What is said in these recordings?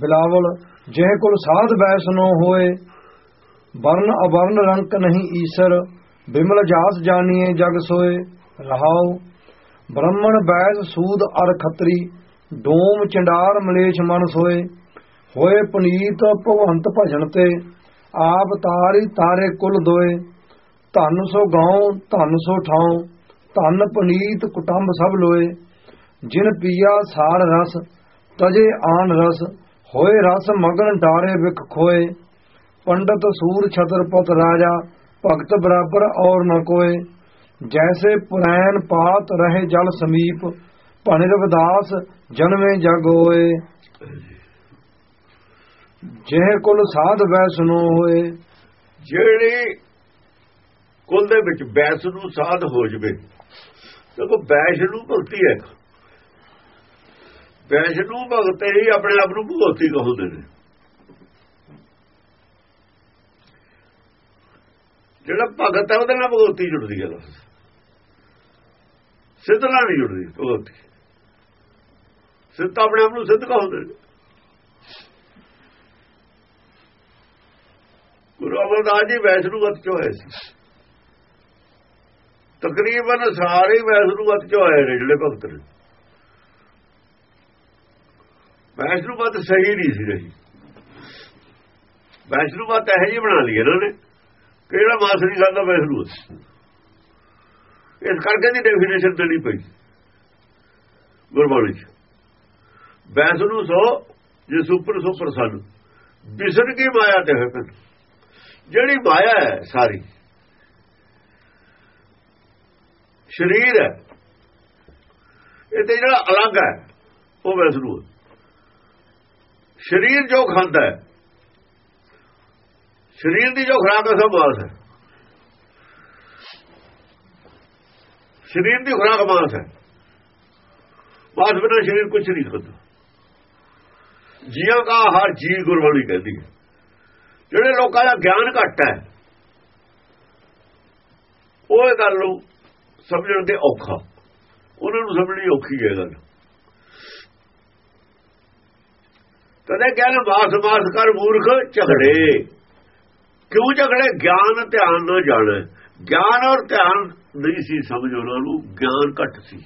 ਬਿਲਾਵਲ ਜਿਹ ਕੁਲ ਸਾਧ ਬੈਸਨੋ ਹੋਏ, ਵਰਨ ਅਵਰਨ ਰੰਕ ਨਹੀਂ ਈਸਰ, ਬਿਮਲ ਜਾਸ ਜਾਣੀਏ ਜਗ ਸੋਏ, ਰਹਾਉ, ਬ੍ਰਹਮਣ ਬੈਸ ਸੂਦ ਅਰ ਖੱਤਰੀ, ਡੋਮ ਚੰਡਾਰ ਮਲੇਸ਼ ਮਨ ਸੋਏ, ਹੋਏ ਪੁਨੀਤ ਭਗਵੰਤ ਭਜਨ ਤੇ, ਆਪ ਤਾਰੀ ਤਾਰੇ ਕੁਲ ਦੋਏ, ਧਨ ਸੋ ਗਾਉ, ਧਨ ਸੋ ਠਾਉ, ਧਨ ਪੁਨੀਤ ਕੁਟੰਬ ਸਭ ਲੋਏ, ਜਿਨ ਪੀਆ ਸਾਰ ਰਸ, ਤਜੇ ਆਨ ਰਸ ਹੋਏ ਰਸ ਮਗਨ ਡਾਰੇ ਵਿਖ ਖੋਏ। ਪੰਡਤ ਸੂਰ ਛਤਰਪਤ ਰਾਜਾ, ਭਗਤ ਬਰਾਬਰ ਔਰ ਨ ਕੋਏ। ਜੈਸੇ ਪੁਰੈਨ ਪਾਤ ਰਹੇ ਜਲ ਸਮੀਪ ਭਣ ਰਵਿਦਾਸ ਜਨਮੇ ਜਗ ਹੋਏ। ਜਿਹ ਕੁਲ ਸਾਧ ਵੈ ਸੁਨੋ ਹੋਏ। ਜਿਹੜੀ ਕੁਲ ਦੇ ਵਿੱਚ ਬੈਸ ਨੂੰ ਸਾਧ ਹੋ ਜਵੇ, ਦੇਖੋ ਬੈਸ ਨੂੰ ਭਗਤੀ ਹੈ। ਬੈਸ ਭਗਤ ਹੀ ਆਪਣੇ ਆਪ ਨੂੰ ਭਗਤੀ ਕਹਉਂਦੇ ਨੇ। ਜਿਹੜਾ ਭਗਤ ਹੈ, ਉਹਦੇ ਨਾਲ ਭਗਤੀ ਜੁੜਦੀ ਹੈ ਸਿੱਧ ਨਾਲ ਨਹੀਂ ਜੁੜਦੀ, ਭਗਤੀ ਸਿੱਧ ਆਪਣੇ ਆਪ ਨੂੰ ਸਿੱਧ ਕਹਉਂਦੇ ਨੇ। ਗੁਰੂ ਅਮਰਦਾਸ ਜੀ ਵੈਸ਼ਨੂਗਤ ਚੋਂ ਆਏ ਸੀ। ਤਕਰੀਬਨ ਸਾਰੇ ਵੈਸ਼ਨੂਗਤ ਚੋਂ ਆਏ ਨੇ ਜਿਹੜੇ ਭਗਤ ਨੇ। ਵੈਸ਼ਨੂੰ ਵੈਸ਼ਨੂਗਤ ਸਹੀ ਨਹੀਂ ਸੀ ਰਹੀ। ਵੈਸ਼ਨੂੰ ਵੈਸ਼ਨੂਗਤ ਇਹ ਜੀ ਬਣਾ ਲਈ ਇਹਨਾਂ ਨੇ। ਕਿਹੜਾ ਮਾਸ ਨਹੀਂ ਖਾਂਦਾ ਵੈਸ਼ਨੂ ਇਸ ਕਰਕੇ ਦੀ ਡੈਫੀਨੇਸ਼ਨ ਦੇਣੀ ਪਈ। ਗੁਰਬਾਣੀ ਚ। ਵੈਸ਼ਨੂ ਸੋ ਜੇ ਸੁਪਰ ਸੁਪਰ ਸਨ ਬਿਸਨ ਕੀ ਮਾਇਆ ਤੇ ਹੈ ਜਿਹੜੀ ਮਾਇਆ ਹੈ ਸਾਰੀ, ਸਰੀਰ ਹੈ, ਇਹ ਤੇ ਜਿਹੜਾ ਅਲੱਗ ਹੈ, ਉਹ ਵੈਸਰੂ ਸਰੀਰ ਜੋ ਖਾਂਦਾ ਹੈ, ਸਰੀਰ ਦੀ ਜੋ ਖੁਰਾਕ ਹੈ, ਸਭ ਮਾਸ ਹੈ। ਸਰੀਰ ਦੀ ਖੁਰਾਕ ਮਾਸ ਹੈ। ਮਾਸ ਬਿਨਾਂ ਸਰੀਰ ਕੁਝ ਨਹੀਂ ਖਾਂਦਾ। ਜੀਆਂ ਦਾ ਹਰ ਜੀ ਗੁਰਬਾਣੀ ਕਹਿੰਦੀ ਹੈ। ਜਿਹੜੇ ਲੋਕਾਂ ਦਾ ਗਿਆਨ ਘੱਟ ਹੈ, ਉਹ ਇਹ ਗੱਲ ਨੂੰ ਸਮਝਣ ਦੇ ਔਖਾ। ਉਹਨਾਂ ਨੂੰ ਸਮਝਣੀ ਔਖੀ ਹੈ ਗੱਲ। ਕਦੇ ਕਹਿੰਦੇ ਮਾਸ ਮਾਸ ਕਰ ਮੂਰਖ ਝਗੜੇ। ਕਿਉਂ ਝਗੜੇ? ਗਿਆਨ ਧਿਆਨ ਨਾਲ ਜਾਣੇ। ਗਿਆਨ ਔਰ ਧਿਆਨ ਨਹੀਂ ਸੀ ਸਮਝ ਉਹਨਾਂ ਨੂੰ, ਗਿਆਨ ਘੱਟ ਸੀ।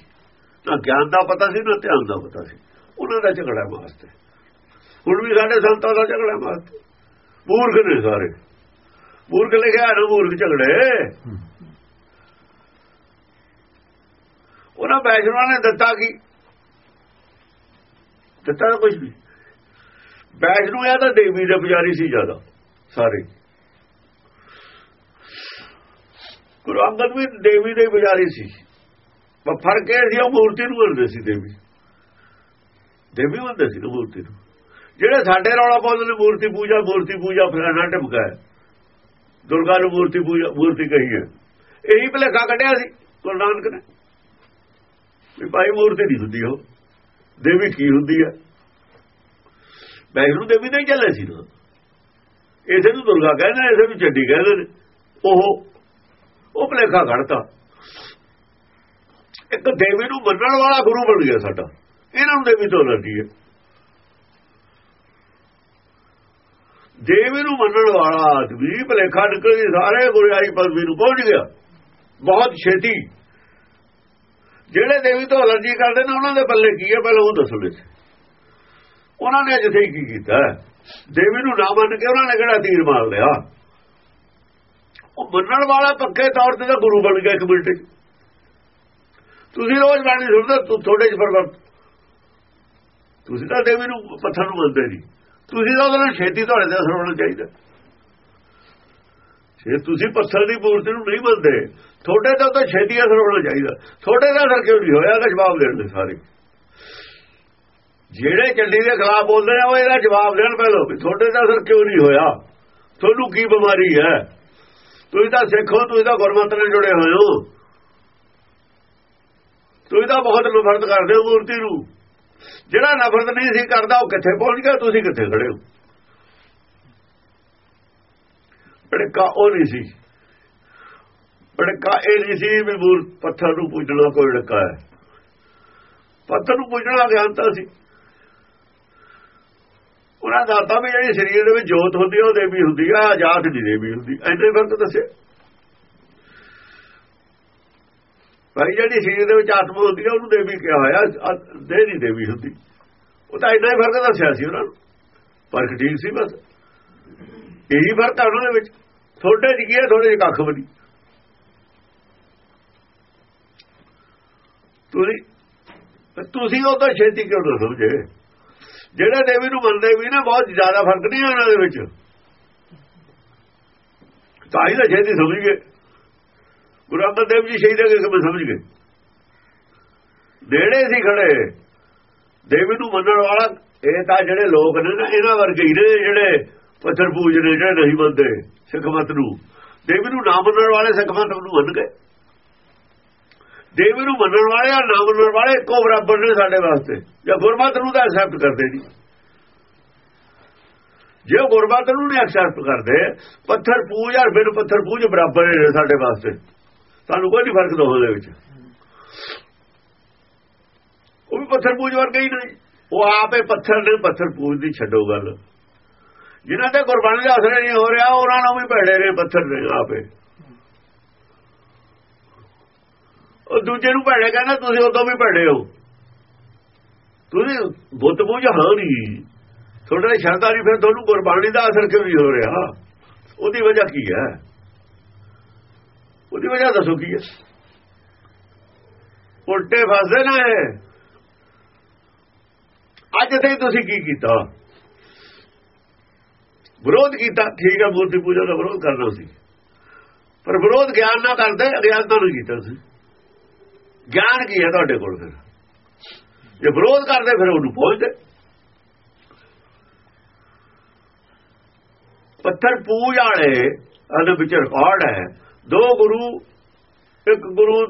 ਨਾ ਗਿਆਨ ਦਾ ਪਤਾ ਸੀ, ਨਾ ਧਿਆਨ ਦਾ ਪਤਾ ਸੀ। ਉਹਨਾਂ ਦਾ ਝਗੜਾ ਵਾਸਤੇ ਹੁਣ ਵੀ ਸਾਡੇ ਸੰਤਾਂ ਦਾ ਝਗੜਾ ਵਾਸਤੇ ਮੂਰਖ ਨੇ ਸਾਰੇ। ਮੂਰਖ ਲਿਖਿਆ ਨਾ, ਮੂਰਖ ਝਗੜੇ। ਉਹਨਾਂ ਬੈਸ਼ਨਵਾ ਨੇ ਦਿੱਤਾ ਕੀ? ਦਿੱਤਾ ਕੁਝ ਵੀ ਬੈਸ਼ਨੂ ਇਹ ਤਾਂ ਦੇਵੀ ਦੇ ਪੁਜਾਰੀ ਸੀ ਜ਼ਿਆਦਾ, ਸਾਰੇ। ਗੁਰੂ ਅੰਗਦ ਵੀ ਦੇਵੀ ਦੇ ਪੁਜਾਰੀ ਸੀ। ਪਰ ਫ਼ਰਕ ਇਹ ਸੀ ਉਹ ਮੂਰਤੀ ਨੂੰ ਮੰਨਦੇ ਸੀ ਦੇਵੀ ਦੇਵੀ ਮੰਨਦੇ ਸੀ ਮੂਰਤੀ ਨੂੰ। ਜਿਹੜੇ ਸਾਡੇ ਰੌਲਾ ਪਾਉਂਦੇ ਨੇ ਮੂਰਤੀ ਪੂਜਾ ਮੂਰਤੀ ਪੂਜਾ ਫਲਾਣਾ ਟਮਕਾ ਦੁਰਗਾ ਨੂੰ ਮੂਰਤੀ ਪੂਜਾ, ਮੂਰਤੀ ਕਹੀ ਹੈ। ਇਹੀ ਭਲੇਖਾ ਕੱਢਿਆ ਸੀ ਗੁਰੂ ਨਾਨਕ ਨੇ। ਵੀ ਭਾਈ ਮੂਰਤੀ ਨਹੀਂ ਹੁੰਦੀ ਉਹ। ਦੇਵੀ ਕੀ ਹੁੰਦੀ ਹੈ ਵੈਗਰੂ ਦੇਵੀ ਨਹੀਂ ਚੱਲੇ ਸੀ ਨਾ। ਇਸੇ ਨੂੰ ਦੁਰਗਾ ਕਹਿੰਦੇ ਇਸੇ ਨੂੰ ਚੱਡੀ ਕਹਿੰਦੇ ਨੇ। ਉਹ ਉਹ ਭਲੇਖਾ ਘੜਤਾ ਇੱਕ ਦੇਵੀ ਨੂੰ ਮੰਨਣ ਵਾਲਾ ਗੁਰੂ ਬਣ ਗਿਆ ਸਾਡਾ। ਇਹਨਾਂ ਨੂੰ ਦੇਵੀ ਤੋਂ ਲੱਗੀ ਹੈ ਦੇਵੀ ਨੂੰ ਮੰਨਣ ਵਾਲਾ ਆਦਮੀ ਭਲੇਖਾ ਨਿਕਲ ਕੇ ਸਾਰੇ ਗੁਰਿਆਈ ਪਦਵੀ ਨੂੰ ਪਹੁੰਚ ਗਿਆ। ਬਹੁਤ ਛੇਤੀ। ਜਿਹੜੇ ਦੇਵੀ ਤੋਂ ਅਲਰਜੀ ਕਰਦੇ ਨੇ, ਉਹਨਾਂ ਦੇ ਬੱਲੇ ਕੀ ਹੈ? ਪਹਿਲਾਂ ਉਹ ਦੱਸੋ ਵਿੱਚ ਉਹਨਾਂ ਨੇ ਜਿੱਥੇ ਕੀ ਕੀਤਾ? ਦੇਵੀ ਨੂੰ ਨਾ ਮੰਨ ਕੇ ਉਹਨਾਂ ਨੇ ਕਿਹੜਾ ਤੀਰ ਮਾਰ ਲਿਆ? ਉਹ ਮੰਨਣ ਵਾਲਾ ਪੱਕੇ ਤੌਰ ਤੇ ਤਾਂ ਗੁਰੂ ਬਣ ਗਿਆ ਇੱਕ ਮਿੰਟ ਤੁਸੀਂ ਰੋਜ਼ ਬਾਣੀ ਸੁਣਦੇ ਤੁਹਾਡੇ ਚ ਪਰਵਰਤ ਤੁਸੀਂ ਤਾਂ ਦੇਵੀ ਨੂੰ ਪੱਥਰ ਨੂੰ ਮੰਨਦੇ ਨਹੀਂ। ਤੁਸੀਂ ਤਾਂ ਉਹਦੇ ਨਾਲ ਛੇਤੀ ਤੁਹਾਡੇ ਤੇ ਅਸਰ ਹੋਣਾ ਚਾਹੀਦਾ। ਜੇ ਤੁਸੀਂ ਪੱਥਰ ਦੀ ਪੂਰਤੀ ਨੂੰ ਨਹੀਂ ਮੰਨਦੇ, ਤੁਹਾਡੇ ਤੇ ਤਾਂ ਛੇਤੀ ਅਸਰ ਹੋਣਾ ਚਾਹੀਦਾ। ਤੁਹਾਡੇ ਦਾ ਅਸਰ ਕਿਉਂ ਨਹੀਂ ਹੋਇਆ? ਇਹਦਾ ਜਵਾਬ ਦੇਣ ਦੇ ਸਾਰੇ। ਜਿਹੜੇ ਚੱਡੀ ਦੇ ਖਿਲਾਫ ਬੋਲਦੇ ਆ, ਉਹ ਇਹਦਾ ਜਵਾਬ ਦੇਣ ਪਹਿਲਾਂ ਵੀ, ਤੁਹਾਡੇ ਦਾ ਅਸਰ ਕਿਉਂ ਨਹੀਂ ਹੋਇਆ? ਤੁਹਾਨੂੰ ਕੀ ਬਿਮਾਰੀ ਹੈ? ਤੁਸੀਂ ਤਾਂ ਸਿੱਖੋ ਤੁਸੀਂ ਤਾਂ ਗੁਰਮਤ ਨਾਲ ਜੁੜੇ ਹੋਏ ਹੋ। ਤੁਸੀਂ ਤਾਂ ਬਹੁਤ ਨਫ਼ਰਤ ਕਰਦੇ ਹੋ ਮੂਰਤੀ ਨੂੰ। ਜਿਹੜਾ ਨਫ਼ਰਤ ਨਹੀਂ ਸੀ ਕਰਦਾ, ਉਹ ਕਿੱਥੇ ਪਹੁੰਚ ਗਿਆ? ਤੁਸੀਂ ਕਿੱਥੇ ਖੜੇ ਹੋ? ਬੜਕਾ ਉਹ ਨਹੀਂ ਸੀ। ਬੜਕਾ ਇਹ ਨਹੀਂ ਸੀ ਵੀ ਮੂਰ, ਪੱਥਰ ਨੂੰ ਪੁੱਜਣਾ ਕੋਈ ੜਕਾ ਹੈ। ਪੱਥਰ ਨੂੰ ਪੁੱਜਣਾ ਗਿਆਨਤਾ ਸੀ। ਉਹਨਾਂ ਦੱਸਦਾ ਵੀ ਜਿਹੜੀ ਸਰੀਰ ਦੇ ਵਿੱਚ ਜੋਤ ਹੁੰਦੀ ਹੈ ਉਹ ਦੇਵੀ ਹੁੰਦੀ ਆ, ਆਜ਼ਾਦ ਨਹੀਂ ਦੇਵੀ ਹੁੰਦੀ ਐਨੇ ਫ਼ਰਕ ਦੱਸਿਆ। ਭਾਈ ਜਿਹੜੀ ਸਰੀਰ ਦੇ ਵਿੱਚ ਆਤਮਾ ਹੁੰਦੀ ਹੈ ਉਹਨੂੰ ਦੇਵੀ ਕਿਹਾ ਹੋਇਆ ਦੇ ਨਹੀਂ ਦੇਵੀ ਹੁੰਦੀ। ਉਹ ਤਾਂ ਇੰਨਾ ਹੀ ਫ਼ਰਕ ਦੱਸਿਆ ਸੀ ਉਹਨਾਂ ਨੂੰ। ਫ਼ਰਕ ਠੀਕ ਸੀ ਬਸ। ਇਹੀ ਫ਼ਰਕ ਆ ਉਹਨਾਂ ਦੇ ਵਿੱਚ। ਥੋੜੇ ਜਿਹੀ ਹੈ ਥੋੜੇ ਜਿਹੇ ਕੱਖ ਬਣੀ ਤੁਸੀਂ ਤੁਸੀਂ ਉਹ ਤਾਂ ਛੇਤੀ ਕਿਉਂ ਨਾ ਸਮਝੇ? ਜਿਹੜੇ ਦੇਵੀ ਨੂੰ ਮੰਨਦੇ ਵੀ ਨਾ, ਬਹੁਤ ਜ਼ਿਆਦਾ ਫ਼ਰਕ ਨਹੀਂ ਉਹਨਾਂ ਦੇ ਵਿੱਚ। ਤਾਂ ਹੀ ਤਾਂ ਛੇਤੀ ਸਮਝ ਗਏ। ਗੁਰੂ ਅੰਗਦ ਦੇਵ ਜੀ ਸ਼ਹੀਦ ਹੋ ਗਏ ਸਮਝ ਗਏ। ਨੇੜੇ ਸੀ ਖੜੇ। ਦੇਵੀ ਨੂੰ ਮੰਨਣ ਵਾਲਾ, ਇਹ ਤਾਂ ਜਿਹੜੇ ਲੋਕ ਨੇ ਨਾ, ਇਹਨਾਂ ਵਰਗੇ ਹੀ ਨੇ ਜਿਹੜੇ ਪੱਥਰ ਪੂਜਦੇ ਜਿਹੜੇ ਨਹੀਂ ਮੰਨਦੇ ਸਿੱਖ ਮਤ ਨੂੰ। ਦੇਵੀ ਨੂੰ ਨਾ ਮੰਨਣ ਵਾਲੇ ਸਿੱਖ ਮਤ ਨੂੰ ਮੰਨ ਗਏ। ਦੇਵੀ ਨੂੰ ਮੰਨਣ ਵਾਲੇ ਆ, ਨਾ ਮੰਨਣ ਵਾਲੇ, ਇੱਕੋ ਬਰਾਬਰ ਨੇ ਸਾਡੇ ਵਾਸਤੇ। ਜੇ ਗੁਰਮਤ ਨੂੰ ਤਾਂ ਐਕਸੈਪਟ ਕਰਦੇ ਨਹੀਂ। ਜੇ ਗੁਰਮਤ ਨੂੰ ਨਹੀਂ ਐਕਸੈਪਟ ਕਰਦੇ, ਪੱਥਰ ਪੂਜ ਔਰ ਬਿਨ ਪੱਥਰ ਪੂਜ ਬਰਾਬਰ ਨੇ ਸਾਡੇ ਵਾਸਤੇ। ਸਾਨੂੰ ਕੋਈ ਨਹੀਂ ਫ਼ਰਕ ਦੋਹਾਂ ਦੇ ਵਿੱਚ। ਉਹ ਵੀ ਪੱਥਰ ਪੂਜ ਵਰਗਾ ਹੀ ਨਹੀਂ ਉਹ ਆਪੇ ਪੱਥਰ ਨੇ, ਪੱਥਰ ਪੂਜ ਦੀ ਛੱਡੋ ਗੱਲ। ਜਿਨ੍ਹਾਂ ਤੇ ਗੁਰਬਾਣੀ ਦਾ ਅਸਰ ਨਹੀਂ ਹੋ ਰਿਹਾ, ਉਹਨਾਂ ਨੂੰ ਵੀ ਭੇੜੇ ਨੇ ਪੱਥਰ ਨੇ, ਆਪੇ ਉਹ ਦੂਜੇ ਨੂੰ ਭੇੜੇ ਕਹਿੰਦਾ, ਤੁਸੀਂ ਉਦੋਂ ਵੀ ਭੇੜੇ ਹੋ। ਤੁਸੀਂ ਬੁੱਤ ਪੂਜ ਹਾਂ ਨਹੀਂ। ਤੁਹਾਡੇ ਸ਼ਰਧਾ ਨਹੀਂ, ਫਿਰ ਤੁਹਾਨੂੰ ਗੁਰਬਾਣੀ ਦਾ ਅਸਰ ਕਿਉਂ ਨਹੀਂ ਹੋ ਰਿਹਾ? ਉਹਦੀ ਵਜ੍ਹਾ ਕੀ ਹੈ? ਉਹਦੀ ਵਜ੍ਹਾ ਦੱਸੋ ਕੀ ਹੈ? ਉਲਟੇ ਫਸਦੇ ਨਾ। ਅੱਜ ਤੇ ਤੁਸੀਂ ਕੀ ਕੀਤਾ? ਵਿਰੋਧ ਕੀਤਾ। ਠੀਕ ਹੈ, ਮੂਰਤੀ ਪੂਜਾ ਦਾ ਵਿਰੋਧ ਕਰਨਾ ਸੀ। ਪਰ ਵਿਰੋਧ ਗਿਆਨ ਨਾਲ ਕਰਦੇ, ਅਗਿਆਨਤਾ ਨਾਲ ਕੀਤਾ ਸੀ। ਗਿਆਨ ਕੀ ਹੈ ਤੁਹਾਡੇ ਕੋਲ ਫਿਰ? ਜੇ ਵਿਰੋਧ ਕਰਦੇ, ਫਿਰ ਉਹਨੂੰ ਪਹੁੰਚਦੇ ਪੱਥਰ ਪੂਜ ਵਾਲੇ ਉਹਦੇ ਵਿੱਚ ਰਿਕਾਰਡ ਹੈ, ਦੋ ਗੁਰੂ, ਇੱਕ ਗੁਰੂ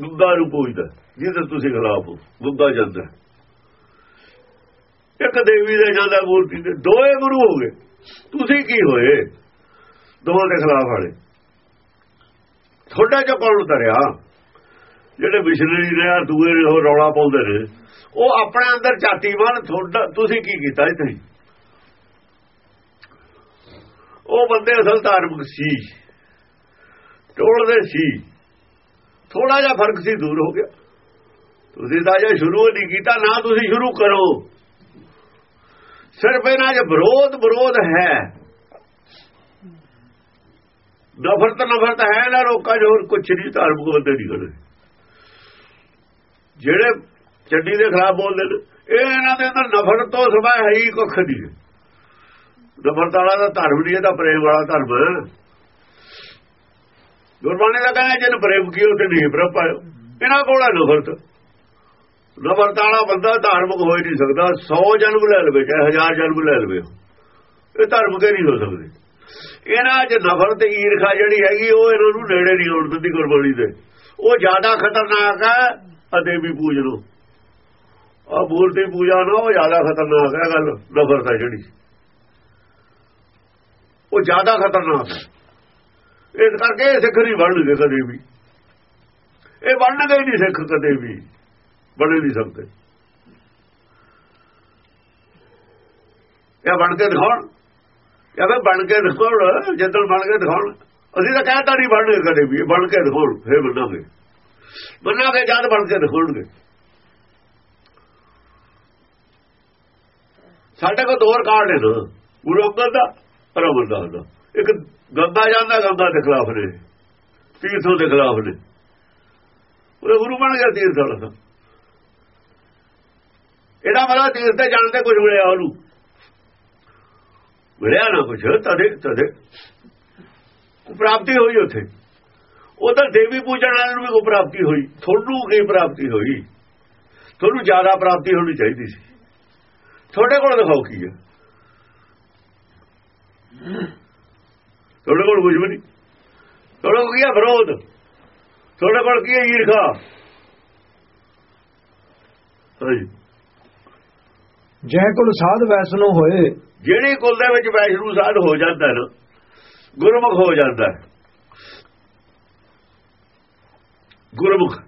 ਗੁੱਗਾ ਨੂੰ ਪੂਜਦਾ, ਜਿਹਦੇ ਤੁਸੀਂ ਖਿਲਾਫ ਹੋ, ਗੁੱਗਾ ਜਾਂਦਾ ਇੱਕ ਦੇਵੀ ਦੇ ਜਾਂਦਾ ਮੂਰਤੀ ਦੇ ਦੋਏ ਗੁਰੂ ਹੋ ਗਏ। ਤੁਸੀਂ ਕੀ ਹੋਏ? ਦੋਹਾਂ ਦੇ ਖਿਲਾਫ ਵਾਲੇ। ਥੋੜਾ ਜਿਹਾ ਕੌਣ ਉਤਰਿਆ? ਜਿਹੜੇ ਮਿਸ਼ਨਰੀ ਨੇ ਆ ਦੂਏ ਉਹ ਰੌਲਾ ਪਾਉਂਦੇ ਨੇ ਉਹ ਆਪਣੇ ਅੰਦਰ ਝਾਤੀ ਮਨ ਤੁਹਾਡਾ ਤੁਸੀਂ ਕੀ ਕੀਤਾ ਇੱਥੇ? ਉਹ ਬੰਦੇ ਅਸਲ ਧਾਰਮਿਕ ਸੀ। ਟੋਲਦੇ ਸੀ। ਥੋੜਾ ਜਿਹਾ ਫ਼ਰਕ ਸੀ, ਦੂਰ ਹੋ ਗਿਆ। ਤੁਸੀਂ ਤਾਂ ਜੇ ਸ਼ੁਰੂ ਨਹੀਂ ਕੀਤਾ, ਨਾ ਤੁਸੀਂ ਸ਼ੁਰੂ ਕਰੋ। ਸਿਰਫ ਇਹਨਾਂ ਜੇ ਵਿਰੋਧ ਵਿਰੋਧ ਹੈ। ਨਫ਼ਰਤ ਨਫ਼ਰਤ ਹੈ ਨਾ ਲੋਕਾਂ ਜੋ ਕੁਛ ਨਹੀਂ, ਧਾਰਮਿਕ ਬੰਦੇ ਨਹੀਂ ਕਰਦੇ ਜਿਹੜੇ ਚੱਡੀ ਦੇ ਖਿਲਾਫ ਬੋਲਦੇ ਨੇ, ਇਹ ਇਹਨਾਂ ਦੇ ਅੰਦਰ ਨਫ਼ਰਤ ਤੋਂ ਸਵਾ ਹੈ ਹੀ ਕੁੱਖ ਨਹੀਂ। ਨਫ਼ਰਤ ਵਾਲਾ ਦਾ ਧਰਮ ਨਹੀਂ ਇਹਦਾ ਪ੍ਰੇਮ ਵਾਲਾ ਧਰਮ। ਗੁਰਬਾਣੀ ਦਾ ਕਹਿੰਦਾ ਜਿਹਨੇ ਪ੍ਰੇਮ ਕੀਓ ਤੇ ਨਹੀਂ ਪ੍ਰਭ ਪਾਇਓ ਇਹਨਾਂ ਕੋਲ ਨਫ਼ਰਤ। ਨਫ਼ਰਤ ਵਾਲਾ ਬੰਦਾ ਧਾਰਮਿਕ ਹੋ ਹੀ ਨਹੀਂ ਸਕਦਾ। 100 ਜਨਮ ਲੈ ਲਵੇ, ਚਾਹੇ ਹਜ਼ਾਰ ਜਨਮ ਲੈ ਲਵੇ। ਇਹ ਧਰਮ ਕੇ ਨਹੀਂ ਹੋ ਸਕਦੇ। ਇਹਨਾਂ 'ਚ ਨਫ਼ਰਤ ਈਰਖਾ ਜਿਹੜੀ ਹੈਗੀ, ਉਹ ਇਹਨਾਂ ਨੂੰ ਨੇੜੇ ਨਹੀਂ ਆਉਣ ਦਿੰਦੀ ਗੁਰਬਾਣੀ ਦੇ। ਉਹ ਜ਼ਿਆਦਾ ਖਤਰਨਾਕ ਹੈ ਅਦੇ ਵੀ ਪੂਜ ਲੋ ਆ ਮੂਰਤੀ ਪੂਜਾ ਨਾ, ਉਹ ਜ਼ਿਆਦਾ ਖਤਰਨਾਕ ਹੈ ਗੱਲ ਨਫ਼ਰਤ ਹੈ ਜਿਹੜੀ। ਉਹ ਜ਼ਿਆਦਾ ਖਤਰਨਾਕ ਹੈ। ਇਸ ਕਰਕੇ ਸਿੱਖ ਨਹੀਂ ਬਣਨਗੇ ਕਦੇ ਵੀ। ਇਹ ਬਣਨਗੇ ਨਹੀਂ ਸਿੱਖ ਕਦੇ ਵੀ। ਬਣੇ ਨਹੀਂ ਸਕਦੇ ਇਹ ਬਣ ਕੇ ਦਿਖਾਉਣ। ਜਾਂ ਫਿਰ ਬਣ ਕੇ ਦਿਖਾਉਣ ਜਦੋਂ ਬਣ ਕੇ ਦਿਖਾਉਣ। ਅਸੀਂ ਤਾਂ ਕਹਿੰਦਾ ਨਹੀਂ ਬਣਨਗੇ ਕਦੇ ਵੀ ਬਣ ਕੇ ਦਿਖਾਉਣ, ਫੇਰ ਬਣਾਂਗੇ ਬਣਾਂਗੇ ਜਦ ਬਣ ਕੇ ਦਿਖਾਉਣਗੇ। ਸਾਡੇ ਕੋਲ ਦੋ ਰਿਕਾਰਡ ਨੇ ਗੁਰੂ ਅੰਗਦ ਦਾ ਰਮਨਦਾਸ ਦਾ ਇੱਕ ਗੰਗਾ ਜਾਂਦਾ ਗੰਗਾ ਦੇ ਖਿਲਾਫ ਨੇ, ਤੀਰਥੋਂ ਦੇ ਖਿਲਾਫ ਨੇ। ਉਹ ਗੁਰੂ ਬਣ ਗਿਆ ਤੀਰਥ ਵਾਲਾ ਇਹਦਾ ਮਤਲਬ ਤੀਰਥ ਤੇ ਜਾਣ ਤੇ ਕੁਝ ਮਿਲਿਆ ਉਹਨੂੰ। ਮਿਲਿਆ ਨਾ ਕੁਝ, ਤਦੇ ਤਦੇ। ਪ੍ਰਾਪਤੀ ਹੋਈ ਉੱਥੇ। ਉਹਦਾ ਦੇਵੀ ਪੂਜਣ ਵਾਲਿਆਂ ਨੂੰ ਵੀ ਕੋ ਪ੍ਰਾਪਤੀ ਹੋਈ। ਤੁਹਾਨੂੰ ਕੀ ਪ੍ਰਾਪਤੀ ਹੋਈ? ਤੁਹਾਨੂੰ ਜ਼ਿਆਦਾ ਪ੍ਰਾਪਤੀ ਹੋਣੀ ਚਾਹੀਦੀ ਸੀ। ਤੁਹਾਡੇ ਕੋਲ ਦਿਖਾਓ ਕੀ ਹੈ। ਤੁਹਾਡੇ ਕੋਲ ਕੁਝ ਵੀ ਨਹੀਂ। ਤੁਹਾਡੇ ਕੋਲ ਕੀ ਹੈ ਵਿਰੋਧ? ਤੁਹਾਡੇ ਕੋਲ ਕੀ ਹੈ ਈਰਖਾ? ਜੈ ਕੁਲ ਸਾਧ ਵੈਸਨੋ ਹੋਏ। ਜਿਹੜੇ ਕੁਲ ਦੇ ਵਿੱਚ ਵੈਸ਼ਨੂ ਸਾਧ ਹੋ ਜਾਂਦਾ ਨਾ ਗੁਰਮੁਖ ਹੋ ਜਾਂਦਾ ਗੁਰਮੁਖ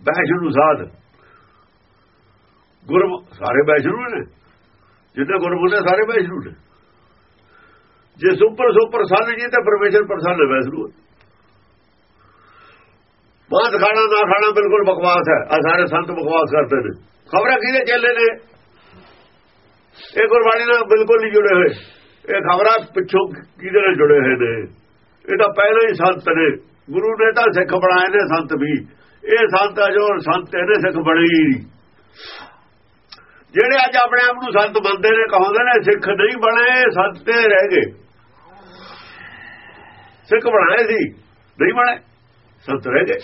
ਵੈਸ਼ਨੂ ਸਾਧ ਗੁਰਮੁਖ ਸਾਰੇ ਵੈਸ਼ਨੂ ਨੇ ਜਿੱਦੇ ਗੁਰਮੁਖ ਨੇ ਸਾਰੇ ਵੈਸ਼ਨੂ ਨੇ ਜੇ ਸੁਪਰ ਸੁਪਰ ਸੰਨ ਜੀ ਤੇ ਪਰਮੇਸ਼ਰ ਪ੍ਰਸੰਨ ਵੈਸ਼ਨੂ ਬਾਤ ਖਾਣਾ ਨਾ ਖਾਣਾ ਬਿਲਕੁਲ ਬਕਵਾਸ ਹੈ ਆ ਸਾਰੇ ਸੰਤ ਬਕਵਾਸ ਕਰਦੇ ਨੇ ਖਬਰਾਂ ਕਿਹਦੇ ਚੱਲੇ ਨੇ ਇਹ ਗੁਰਬਾਣੀ ਨਾਲ ਬਿਲਕੁਲ ਨਹੀਂ ਜੁੜੇ ਹੋਏ ਇਹ ਖਬਰਾਂ ਪਿੱਛੋਂ ਕਿਹਦੇ ਨਾਲ ਜੁੜੇ ਹੋਏ ਨੇ ਇਹ ਤਾਂ ਪਹਿਲਾਂ ਹੀ ਸੰਤ ਨੇ ਗੁਰੂ ਨੇ ਤਾਂ ਸਿੱਖ ਬਣਾਏ ਨੇ ਸੰਤ ਵੀ। ਇਹ ਸੰਤ ਆ ਜੋ ਸੰਤ ਇਹਨੇ ਸਿੱਖ ਬਣੇ ਹੀ ਜਿਹੜੇ ਅੱਜ ਆਪਣੇ ਆਪ ਨੂੰ ਸੰਤ ਮੰਨਦੇ ਨੇ, ਕਹਾਉਂਦੇ ਨੇ, ਸਿੱਖ ਨਹੀਂ ਬਣੇ, ਸੰਤ ਤੇ ਰਹਿ ਗਏ। ਸਿੱਖ ਬਣਾਏ ਸੀ, ਨਹੀਂ ਬਣੇ, ਸੰਤ ਰਹਿ ਗਏ।